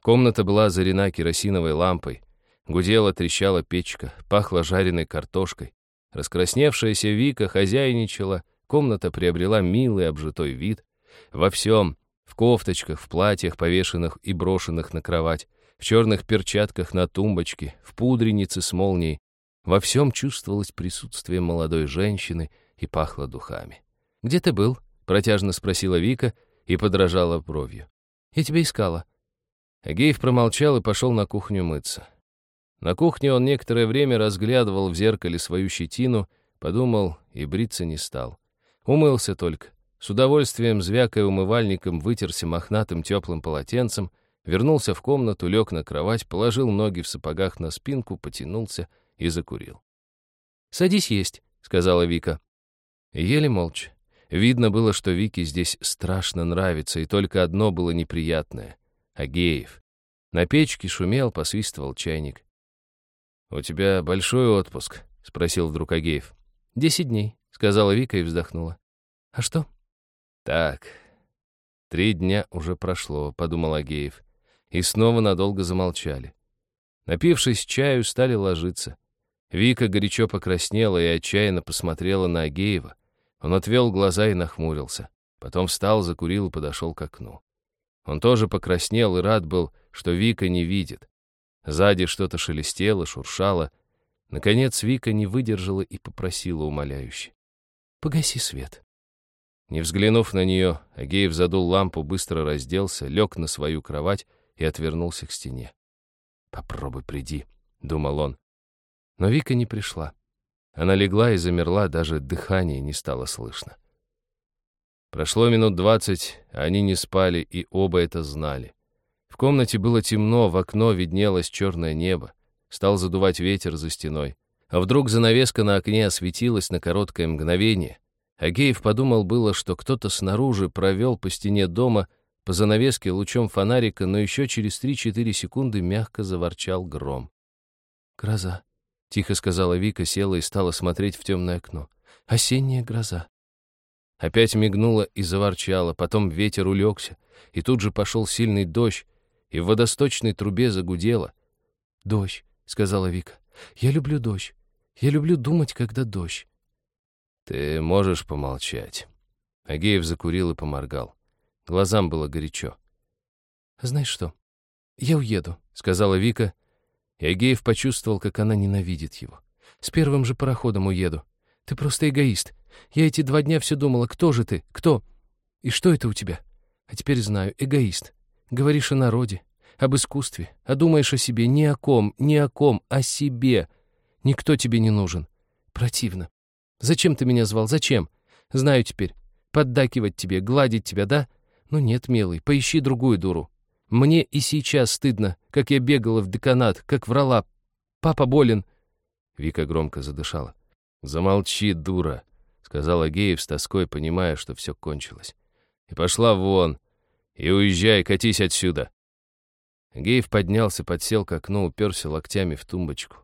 Комната была озарена керосиновой лампой, гудела, трещала печка, пахла жареной картошкой. Раскрасневшаяся Вика хозяйничала, комната приобрела милый обжитой вид. Во всем, в кофточках, в платьях, повешенных и брошенных на кровать, в черных перчатках на тумбочке, в пудренице с молнией. Во всем чувствовалось присутствие молодой женщины и пахло духами. «Где ты был?» — протяжно спросила Вика и подражала бровью. «Я тебя искала». Агеев промолчал и пошел на кухню мыться. На кухне он некоторое время разглядывал в зеркале свою щетину, подумал и бриться не стал. Умылся только. С удовольствием, звякая умывальником, вытерся мохнатым теплым полотенцем, вернулся в комнату, лег на кровать, положил ноги в сапогах на спинку, потянулся и закурил. «Садись есть», — сказала Вика. Ели молча. Видно было, что Вике здесь страшно нравится, и только одно было неприятное — Агеев. На печке шумел, посвистывал чайник. «У тебя большой отпуск?» — спросил вдруг Агеев. «Десять дней», — сказала Вика и вздохнула. «А что?» «Так, три дня уже прошло», — подумал Агеев. И снова надолго замолчали. Напившись чаю, стали ложиться. Вика горячо покраснела и отчаянно посмотрела на Агеева. Он отвел глаза и нахмурился. Потом встал, закурил и подошел к окну. Он тоже покраснел и рад был, что Вика не видит. Сзади что-то шелестело, шуршало. Наконец Вика не выдержала и попросила умоляюще. «Погаси свет». Не взглянув на нее, Агеев задул лампу, быстро разделся, лег на свою кровать и отвернулся к стене. «Попробуй приди», — думал он. Но Вика не пришла. Она легла и замерла, даже дыхание не стало слышно. Прошло минут двадцать, они не спали, и оба это знали. В комнате было темно, в окно виднелось черное небо. Стал задувать ветер за стеной. А вдруг занавеска на окне осветилась на короткое мгновение. Агеев подумал было, что кто-то снаружи провел по стене дома по занавеске лучом фонарика, но еще через 3-4 секунды мягко заворчал гром. «Гроза», — тихо сказала Вика, села и стала смотреть в темное окно. «Осенняя гроза». Опять мигнула и заворчала, потом ветер улегся, и тут же пошел сильный дождь, и в водосточной трубе загудело. «Дождь», — сказала Вика. «Я люблю дождь. Я люблю думать, когда дождь». «Ты можешь помолчать?» Агеев закурил и поморгал. Глазам было горячо. «Знаешь что? Я уеду», — сказала Вика, и Агеев почувствовал, как она ненавидит его. «С первым же пароходом уеду. Ты просто эгоист. Я эти два дня все думала, кто же ты, кто? И что это у тебя? А теперь знаю, эгоист. Говоришь о народе, об искусстве, а думаешь о себе ни о ком, ни о ком, о себе. Никто тебе не нужен. Противно. Зачем ты меня звал? Зачем? Знаю теперь. Поддакивать тебе, гладить тебя, да? Ну нет, милый, поищи другую дуру. Мне и сейчас стыдно, как я бегала в деканат, как врала. Папа болен. Вика громко задышала. «Замолчи, дура», — сказала Геев с тоской, понимая, что все кончилось. «И пошла вон, и уезжай, катись отсюда!» Геев поднялся, подсел к окну, уперся локтями в тумбочку.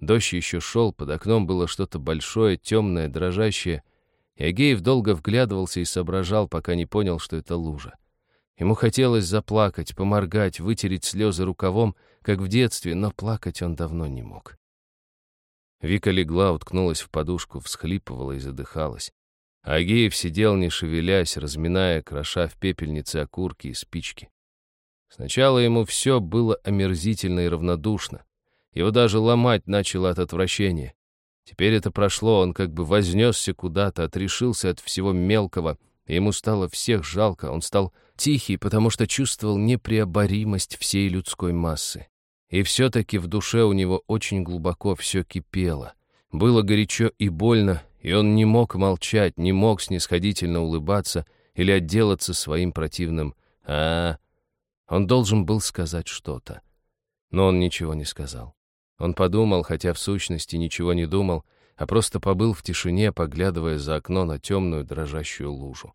Дождь еще шел, под окном было что-то большое, темное, дрожащее, и Агеев долго вглядывался и соображал, пока не понял, что это лужа. Ему хотелось заплакать, поморгать, вытереть слезы рукавом, как в детстве, но плакать он давно не мог. Вика легла, уткнулась в подушку, всхлипывала и задыхалась. Агеев сидел, не шевелясь, разминая, кроша в пепельнице окурки и спички. Сначала ему все было омерзительно и равнодушно. Его даже ломать начало от отвращения. Теперь это прошло, он как бы вознесся куда-то, отрешился от всего мелкого, и ему стало всех жалко, он стал тихий, потому что чувствовал непреоборимость всей людской массы. И все-таки в душе у него очень глубоко все кипело. Было горячо и больно, и он не мог молчать, не мог снисходительно улыбаться или отделаться своим противным а, -а, -а. Он должен был сказать что-то. Но он ничего не сказал. Он подумал, хотя в сущности ничего не думал, а просто побыл в тишине, поглядывая за окно на темную дрожащую лужу.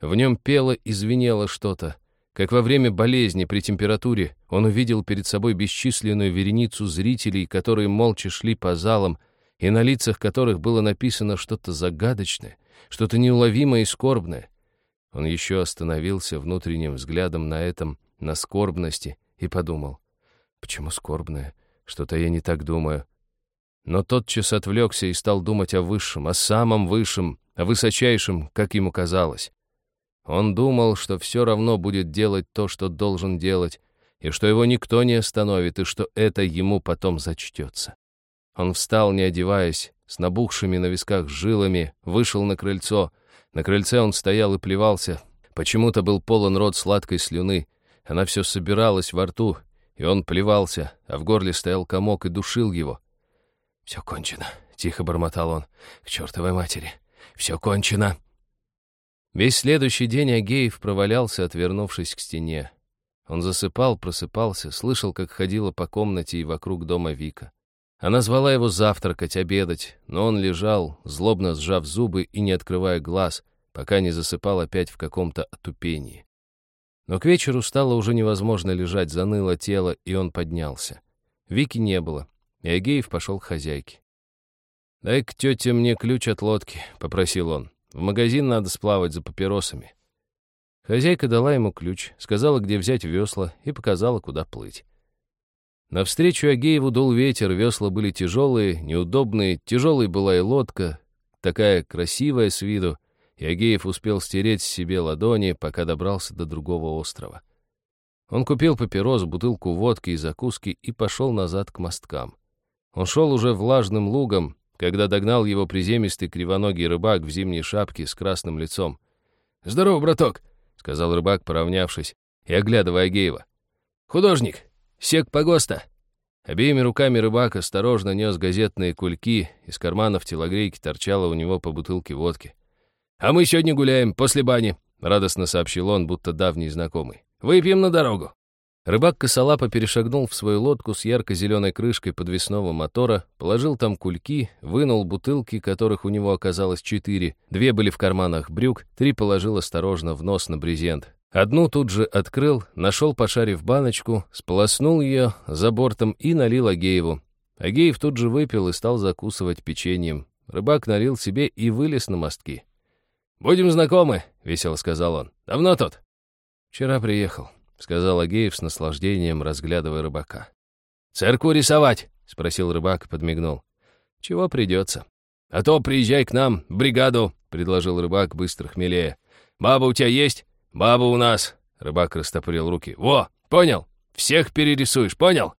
В нем пело и звенело что-то, как во время болезни при температуре он увидел перед собой бесчисленную вереницу зрителей, которые молча шли по залам, и на лицах которых было написано что-то загадочное, что-то неуловимое и скорбное. Он еще остановился внутренним взглядом на этом, на скорбности, и подумал, почему скорбное? Что-то я не так думаю. Но тотчас отвлекся и стал думать о высшем, о самом высшем, о высочайшем, как ему казалось. Он думал, что все равно будет делать то, что должен делать, и что его никто не остановит, и что это ему потом зачтется. Он встал, не одеваясь, с набухшими на висках жилами, вышел на крыльцо, На крыльце он стоял и плевался. Почему-то был полон рот сладкой слюны. Она все собиралась во рту, и он плевался, а в горле стоял комок и душил его. «Все кончено», — тихо бормотал он. «К чертовой матери! Все кончено!» Весь следующий день Агеев провалялся, отвернувшись к стене. Он засыпал, просыпался, слышал, как ходила по комнате и вокруг дома Вика. Она звала его завтракать, обедать, но он лежал, злобно сжав зубы и не открывая глаз, пока не засыпал опять в каком-то отупении. Но к вечеру стало уже невозможно лежать, заныло тело, и он поднялся. Вики не было, и Агеев пошел к хозяйке. «Дай к тете мне ключ от лодки», — попросил он. «В магазин надо сплавать за папиросами». Хозяйка дала ему ключ, сказала, где взять весла, и показала, куда плыть. Навстречу Агееву дул ветер, весла были тяжелые, неудобные, тяжелой была и лодка, такая красивая с виду, и Агеев успел стереть себе ладони, пока добрался до другого острова. Он купил папирос, бутылку водки и закуски и пошел назад к мосткам. Он шел уже влажным лугом, когда догнал его приземистый кривоногий рыбак в зимней шапке с красным лицом. «Здорово, браток!» — сказал рыбак, поравнявшись и оглядывая Агеева. «Художник, Сек погоста!» Обеими руками рыбак осторожно нес газетные кульки, из карманов телогрейки торчала у него по бутылке водки. «А мы сегодня гуляем, после бани», — радостно сообщил он, будто давний знакомый. «Выпьем на дорогу». Рыбак косолапо перешагнул в свою лодку с ярко-зеленой крышкой подвесного мотора, положил там кульки, вынул бутылки, которых у него оказалось четыре, две были в карманах брюк, три положил осторожно в нос на брезент, Одну тут же открыл, нашел, пошарив баночку, сполоснул ее за бортом и налил Агееву. Агеев тут же выпил и стал закусывать печеньем. Рыбак налил себе и вылез на мостки. «Будем знакомы», — весело сказал он. «Давно тут?» «Вчера приехал», — сказал Агеев с наслаждением, разглядывая рыбака. «Церкву рисовать?» — спросил рыбак и подмигнул. «Чего придется?» «А то приезжай к нам, в бригаду», — предложил рыбак быстро хмелее. «Баба у тебя есть?» «Баба у нас!» — рыбак растопырил руки. «Во! Понял? Всех перерисуешь, понял?»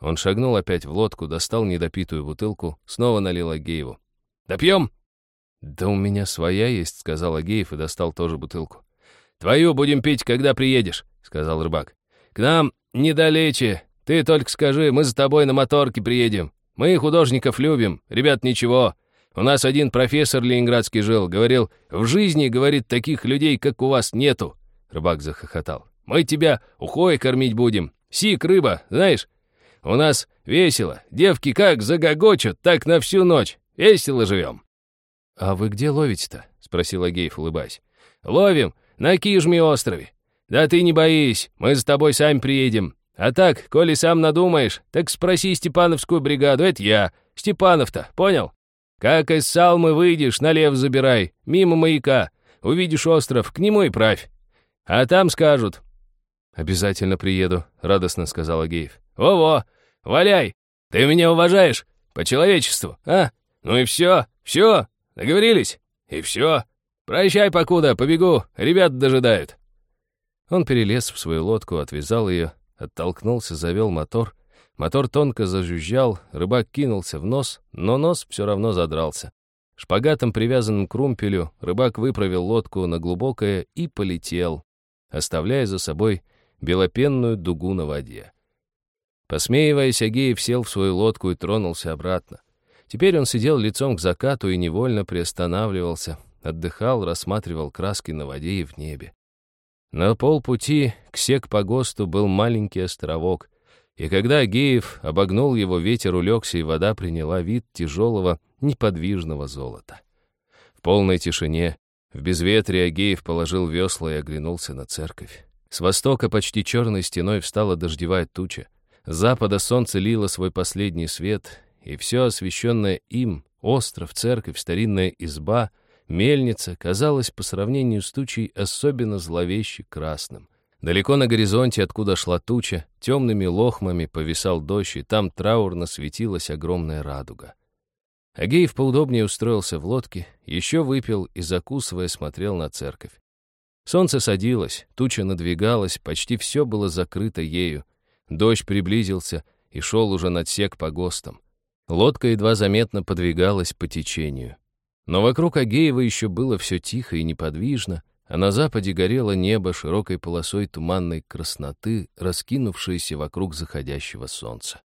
Он шагнул опять в лодку, достал недопитую бутылку, снова налил Агееву. «Допьем?» «Да у меня своя есть», — сказал Агеев и достал тоже бутылку. «Твою будем пить, когда приедешь», — сказал рыбак. «К нам недалече. Ты только скажи, мы за тобой на моторке приедем. Мы художников любим, ребят ничего. У нас один профессор ленинградский жил, говорил, в жизни, говорит, таких людей, как у вас, нету. Рыбак захохотал. Мы тебя ухой кормить будем. Сик, рыба, знаешь? У нас весело. Девки как загогочут, так на всю ночь. Весело живем. «А вы где ловите-то?» — спросил Агеев, улыбаясь. «Ловим на Кижме острове. Да ты не боись, мы за тобой сами приедем. А так, коли сам надумаешь, так спроси Степановскую бригаду, это я, Степанов-то, понял? Как из Салмы выйдешь, налево забирай, мимо маяка. Увидишь остров, к нему и правь. А там скажут». «Обязательно приеду», — радостно сказал Агеев. «Во-во, валяй! Ты меня уважаешь? По человечеству, а? Ну и все, все, договорились? И все. Прощай, покуда, побегу, ребят дожидают». Он перелез в свою лодку, отвязал ее, оттолкнулся, завел мотор — Мотор тонко зажужжал, рыбак кинулся в нос, но нос все равно задрался. Шпагатом, привязанным к румпелю, рыбак выправил лодку на глубокое и полетел, оставляя за собой белопенную дугу на воде. Посмеиваясь, Агеев сел в свою лодку и тронулся обратно. Теперь он сидел лицом к закату и невольно приостанавливался, отдыхал, рассматривал краски на воде и в небе. На полпути к сек-погосту был маленький островок, и когда Геев обогнул его, ветер улегся, и вода приняла вид тяжелого, неподвижного золота. В полной тишине, в безветрие Агеев положил весла и оглянулся на церковь. С востока почти черной стеной встала дождевая туча. С запада солнце лило свой последний свет, и все освещенное им, остров, церковь, старинная изба, мельница, казалось по сравнению с тучей особенно зловеще красным. Далеко на горизонте, откуда шла туча, темными лохмами повисал дождь, и там траурно светилась огромная радуга. Агеев поудобнее устроился в лодке, еще выпил и, закусывая, смотрел на церковь. Солнце садилось, туча надвигалась, почти все было закрыто ею. Дождь приблизился и шел уже над сек по ГОСТам. Лодка едва заметно подвигалась по течению. Но вокруг Агеева еще было все тихо и неподвижно, а на западе горело небо широкой полосой туманной красноты, раскинувшейся вокруг заходящего солнца.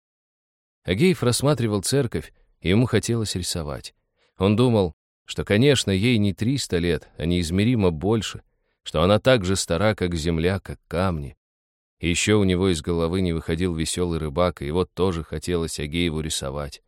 Агеев рассматривал церковь, и ему хотелось рисовать. Он думал, что, конечно, ей не триста лет, а неизмеримо больше, что она так же стара, как земля, как камни. Еще у него из головы не выходил веселый рыбак, и вот тоже хотелось Агееву рисовать.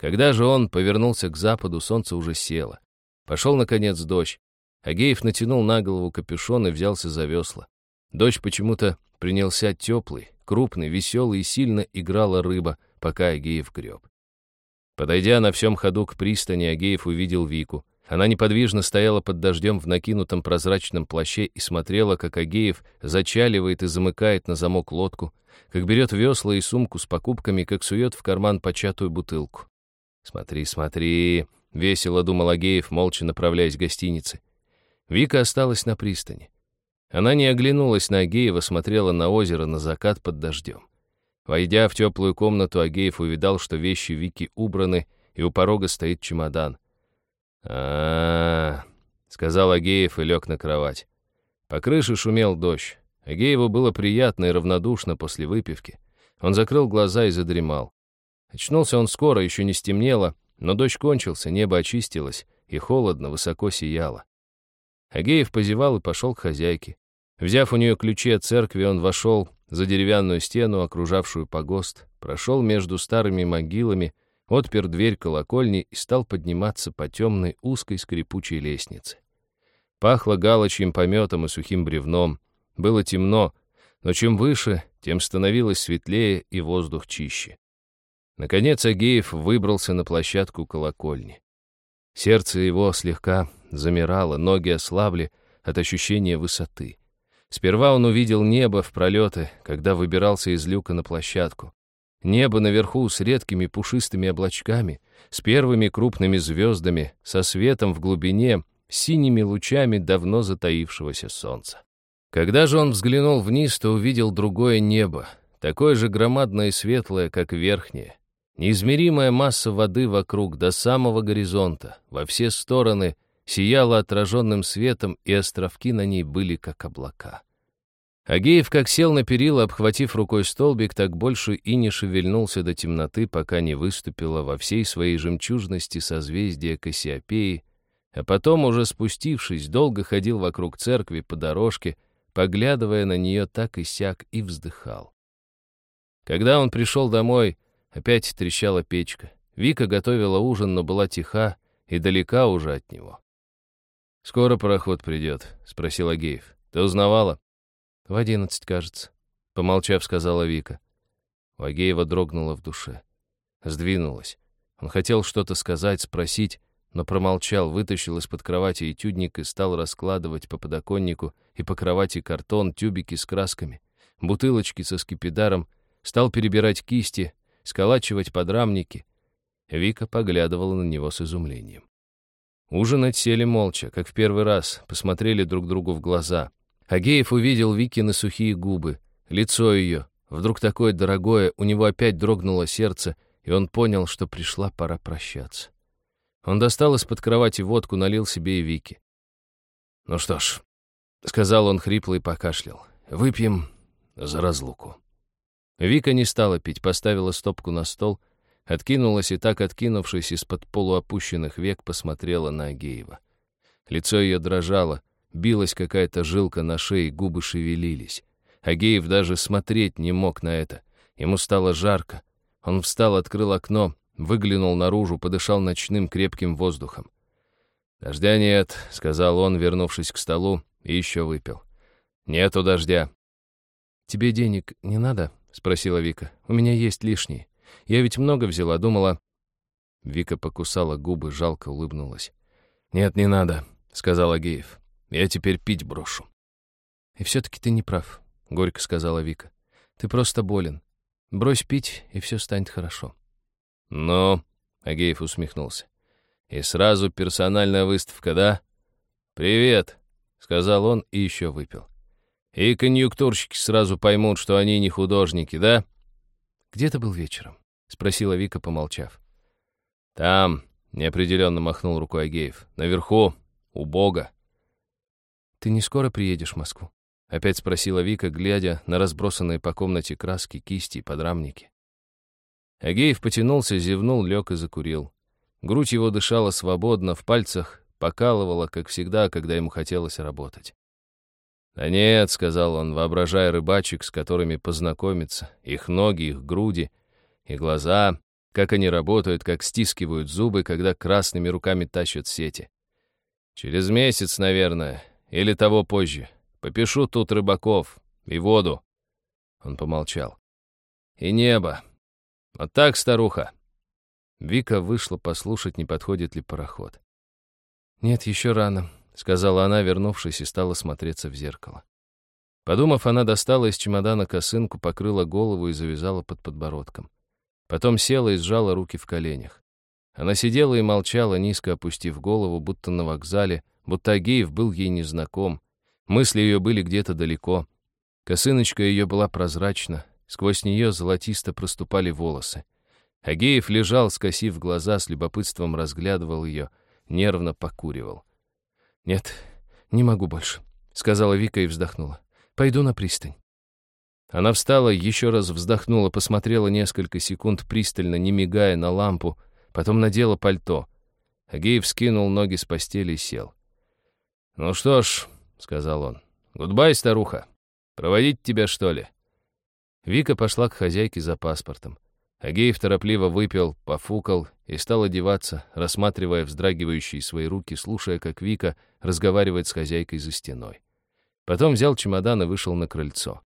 Когда же он повернулся к западу, солнце уже село. Пошел, наконец, дождь. Агеев натянул на голову капюшон и взялся за весла. Дождь почему-то принялся теплый, крупный, веселый и сильно играла рыба, пока Агеев греб. Подойдя на всем ходу к пристани, Агеев увидел Вику. Она неподвижно стояла под дождем в накинутом прозрачном плаще и смотрела, как Агеев зачаливает и замыкает на замок лодку, как берет весла и сумку с покупками, как сует в карман початую бутылку. «Смотри, смотри», — весело думал Агеев, молча направляясь к гостинице. Вика осталась на пристани. Она не оглянулась на Агеева, смотрела на озеро, на закат под дождем. Войдя в теплую комнату, Агеев увидал, что вещи Вики убраны, и у порога стоит чемодан. а, -а, -а сказал Агеев и лег на кровать. По крыше шумел дождь. Агееву было приятно и равнодушно после выпивки. Он закрыл глаза и задремал. Очнулся он скоро, еще не стемнело, но дождь кончился, небо очистилось, и холодно, высоко сияло. Агеев позевал и пошел к хозяйке. Взяв у нее ключи от церкви, он вошел за деревянную стену, окружавшую погост, прошел между старыми могилами, отпер дверь колокольни и стал подниматься по темной узкой скрипучей лестнице. Пахло галочьим пометом и сухим бревном. Было темно, но чем выше, тем становилось светлее и воздух чище. Наконец Агеев выбрался на площадку колокольни. Сердце его слегка замирало, ноги ослабли от ощущения высоты. Сперва он увидел небо в пролеты, когда выбирался из люка на площадку. Небо наверху с редкими пушистыми облачками, с первыми крупными звездами, со светом в глубине, синими лучами давно затаившегося солнца. Когда же он взглянул вниз, то увидел другое небо, такое же громадное и светлое, как верхнее. Неизмеримая масса воды вокруг до самого горизонта, во все стороны, сияла отраженным светом, и островки на ней были как облака. Агеев как сел на перила, обхватив рукой столбик, так больше и не шевельнулся до темноты, пока не выступила во всей своей жемчужности созвездие Кассиопеи, а потом, уже спустившись, долго ходил вокруг церкви по дорожке, поглядывая на нее так и сяк, и вздыхал. Когда он пришел домой, Опять трещала печка. Вика готовила ужин, но была тиха и далека уже от него. «Скоро пароход придет», — спросил Агеев. «Ты узнавала?» «В одиннадцать, кажется», — помолчав, сказала Вика. У Агеева дрогнуло в душе. Сдвинулась. Он хотел что-то сказать, спросить, но промолчал, вытащил из-под кровати этюдник и стал раскладывать по подоконнику и по кровати картон, тюбики с красками, бутылочки со скипидаром, стал перебирать кисти, сколачивать подрамники. Вика поглядывала на него с изумлением. Ужинать сели молча, как в первый раз, посмотрели друг другу в глаза. Агеев увидел Вики на сухие губы, лицо ее. Вдруг такое дорогое, у него опять дрогнуло сердце, и он понял, что пришла пора прощаться. Он достал из-под кровати водку, налил себе и Вики. «Ну что ж», — сказал он хрипло и покашлял, — «выпьем за разлуку». Вика не стала пить, поставила стопку на стол, откинулась и так, откинувшись из-под полуопущенных век, посмотрела на Агеева. Лицо ее дрожало, билась какая-то жилка на шее, губы шевелились. Агеев даже смотреть не мог на это. Ему стало жарко. Он встал, открыл окно, выглянул наружу, подышал ночным крепким воздухом. «Дождя нет», — сказал он, вернувшись к столу, и еще выпил. «Нету дождя». «Тебе денег не надо?» — спросила Вика. «У меня есть лишние. Я ведь много взяла, думала...» Вика покусала губы, жалко улыбнулась. «Нет, не надо», — сказал Агеев. «Я теперь пить брошу». «И все-таки ты не прав», — горько сказала Вика. «Ты просто болен. Брось пить, и все станет хорошо». «Но...» — Агеев усмехнулся. «И сразу персональная выставка, да?» «Привет», — сказал он и еще выпил. И конъюнктурщики сразу поймут, что они не художники, да?» «Где ты был вечером?» — спросила Вика, помолчав. «Там», —— неопределенно махнул рукой Агеев. «Наверху, у Бога». «Ты не скоро приедешь в Москву?» — опять спросила Вика, глядя на разбросанные по комнате краски, кисти и подрамники. Агеев потянулся, зевнул, лег и закурил. Грудь его дышала свободно, в пальцах покалывала, как всегда, когда ему хотелось работать. «Да нет», — сказал он, воображая рыбачек, с которыми познакомиться, их ноги, их груди и глаза, как они работают, как стискивают зубы, когда красными руками тащат сети. «Через месяц, наверное, или того позже. Попишу тут рыбаков и воду». Он помолчал. «И небо. Вот так, старуха». Вика вышла послушать, не подходит ли пароход. «Нет, еще рано», — сказала она, вернувшись, и стала смотреться в зеркало. Подумав, она достала из чемодана косынку, покрыла голову и завязала под подбородком. Потом села и сжала руки в коленях. Она сидела и молчала, низко опустив голову, будто на вокзале, будто Агеев был ей незнаком. Мысли ее были где-то далеко. Косыночка ее была прозрачна, сквозь нее золотисто проступали волосы. Агеев лежал, скосив глаза, с любопытством разглядывал ее, нервно покуривал. «Нет, не могу больше», — сказала Вика и вздохнула. «Пойду на пристань». Она встала, еще раз вздохнула, посмотрела несколько секунд пристально, не мигая на лампу, потом надела пальто. Агеев скинул ноги с постели и сел. «Ну что ж», — сказал он, — «гудбай, старуха. Проводить тебя, что ли?» Вика пошла к хозяйке за паспортом. Агеев торопливо выпил, пофукал и стал одеваться, рассматривая вздрагивающие свои руки, слушая, как Вика разговаривает с хозяйкой за стеной. Потом взял чемодан и вышел на крыльцо.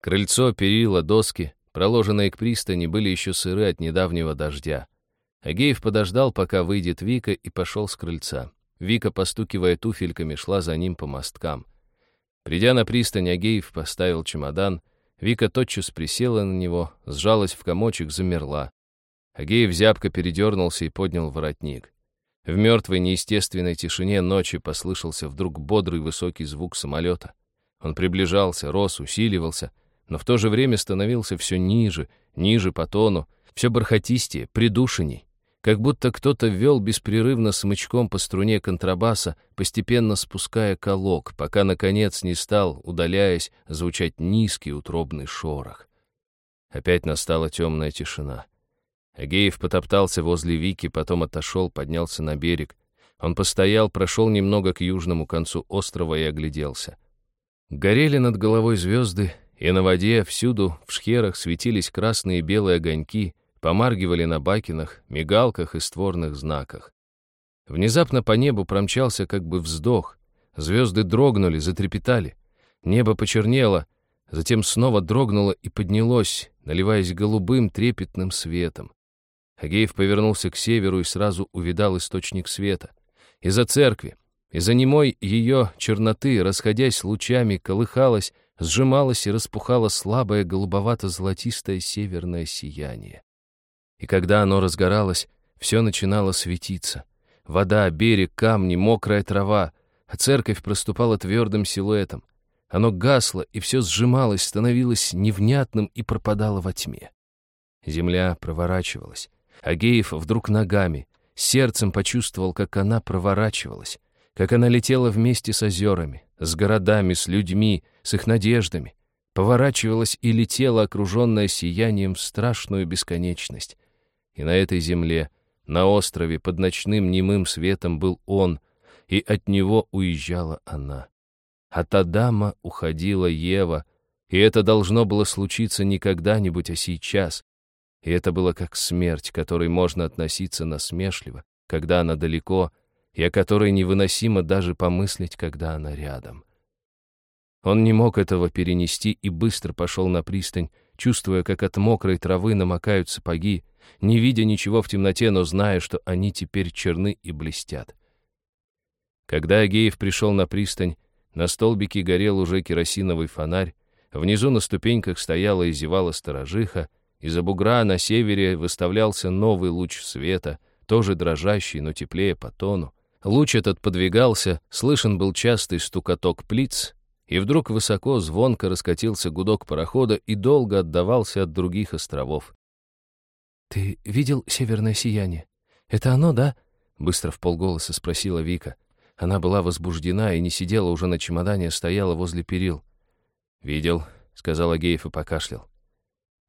Крыльцо, перила, доски, проложенные к пристани, были еще сыры от недавнего дождя. Агеев подождал, пока выйдет Вика, и пошел с крыльца. Вика, постукивая туфельками, шла за ним по мосткам. Придя на пристань, Агеев поставил чемодан. Вика тотчас присела на него, сжалась в комочек, замерла. Агеев зябко передернулся и поднял воротник. В мертвой неестественной тишине ночи послышался вдруг бодрый высокий звук самолета. Он приближался, рос, усиливался — но в то же время становился все ниже, ниже по тону, все бархатистее, придушенней, как будто кто-то вел беспрерывно смычком по струне контрабаса, постепенно спуская колок, пока, наконец, не стал, удаляясь, звучать низкий утробный шорох. Опять настала темная тишина. Агеев потоптался возле Вики, потом отошел, поднялся на берег. Он постоял, прошел немного к южному концу острова и огляделся. Горели над головой звезды, и на воде всюду в шхерах светились красные и белые огоньки, помаргивали на бакинах, мигалках и створных знаках. Внезапно по небу промчался как бы вздох, звезды дрогнули, затрепетали, небо почернело, затем снова дрогнуло и поднялось, наливаясь голубым трепетным светом. Агеев повернулся к северу и сразу увидал источник света. Из-за церкви, из-за немой ее черноты, расходясь лучами, колыхалась сжималось и распухало слабое голубовато-золотистое северное сияние. И когда оно разгоралось, все начинало светиться. Вода, берег, камни, мокрая трава, а церковь проступала твердым силуэтом. Оно гасло, и все сжималось, становилось невнятным и пропадало во тьме. Земля проворачивалась. Агеев вдруг ногами, сердцем почувствовал, как она проворачивалась, как она летела вместе с озерами, с городами, с людьми, с их надеждами, поворачивалась и летела, окруженная сиянием в страшную бесконечность. И на этой земле, на острове, под ночным немым светом был он, и от него уезжала она. От Адама уходила Ева, и это должно было случиться не когда-нибудь, а сейчас. И это было как смерть, к которой можно относиться насмешливо, когда она далеко, и о которой невыносимо даже помыслить, когда она рядом. Он не мог этого перенести и быстро пошел на пристань, чувствуя, как от мокрой травы намокают сапоги, не видя ничего в темноте, но зная, что они теперь черны и блестят. Когда Агеев пришел на пристань, на столбике горел уже керосиновый фонарь, внизу на ступеньках стояла и зевала сторожиха, из-за бугра на севере выставлялся новый луч света, тоже дрожащий, но теплее по тону. Луч этот подвигался, слышен был частый стукоток плиц, и вдруг высоко, звонко раскатился гудок парохода и долго отдавался от других островов. «Ты видел северное сияние? Это оно, да?» Быстро в полголоса спросила Вика. Она была возбуждена и не сидела уже на чемодане, а стояла возле перил. «Видел», — сказал Агеев и покашлял.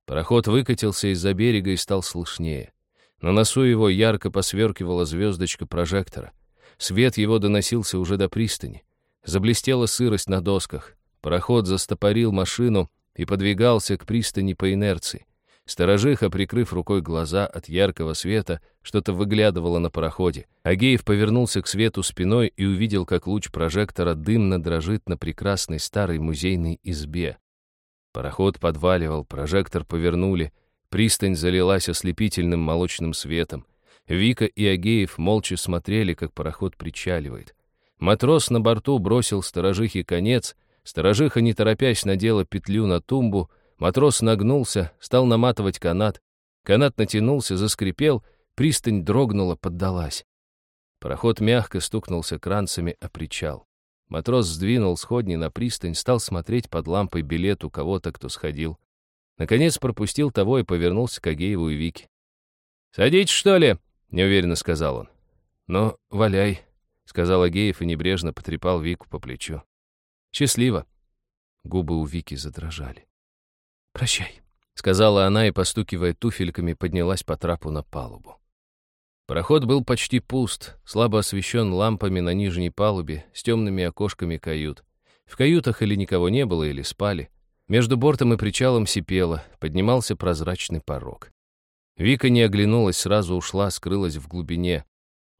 Пароход выкатился из-за берега и стал слышнее. На носу его ярко посверкивала звездочка прожектора. Свет его доносился уже до пристани. Заблестела сырость на досках. Пароход застопорил машину и подвигался к пристани по инерции. Сторожиха, прикрыв рукой глаза от яркого света, что-то выглядывало на пароходе. Агеев повернулся к свету спиной и увидел, как луч прожектора дымно дрожит на прекрасной старой музейной избе. Пароход подваливал, прожектор повернули, пристань залилась ослепительным молочным светом. Вика и Агеев молча смотрели, как пароход причаливает. Матрос на борту бросил сторожихе конец, сторожиха, не торопясь, надела петлю на тумбу, Матрос нагнулся, стал наматывать канат. Канат натянулся, заскрипел, пристань дрогнула, поддалась. Пароход мягко стукнулся кранцами о причал. Матрос сдвинул сходни на пристань, стал смотреть под лампой билет у кого-то, кто сходил. Наконец пропустил того и повернулся к Агееву и Вике. «Садитесь, что ли?» — неуверенно сказал он. «Ну, валяй», — сказал Агеев и небрежно потрепал Вику по плечу. «Счастливо». Губы у Вики задрожали. «Прощай», — сказала она и, постукивая туфельками, поднялась по трапу на палубу. Проход был почти пуст, слабо освещен лампами на нижней палубе с темными окошками кают. В каютах или никого не было, или спали. Между бортом и причалом сипело, поднимался прозрачный порог. Вика не оглянулась, сразу ушла, скрылась в глубине.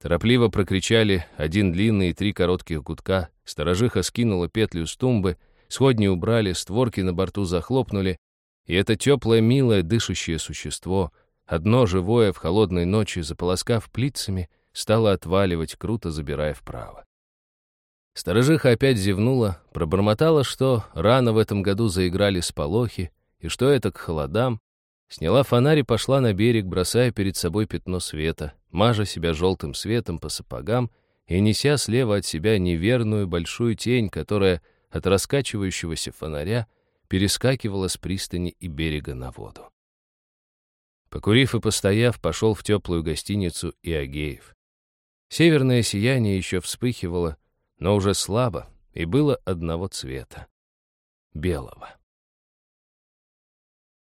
Торопливо прокричали один длинный и три коротких гудка, сторожиха скинула петлю с тумбы, сходни убрали, створки на борту захлопнули, и это теплое, милое, дышащее существо, одно живое в холодной ночи, заполоскав плицами, стало отваливать, круто забирая вправо. Сторожиха опять зевнула, пробормотала, что рано в этом году заиграли сполохи, и что это к холодам, сняла фонарь и пошла на берег, бросая перед собой пятно света, мажа себя желтым светом по сапогам и неся слева от себя неверную большую тень, которая от раскачивающегося фонаря перескакивала с пристани и берега на воду. Покурив и постояв, пошел в теплую гостиницу Иогеев. Северное сияние еще вспыхивало, но уже слабо и было одного цвета — белого.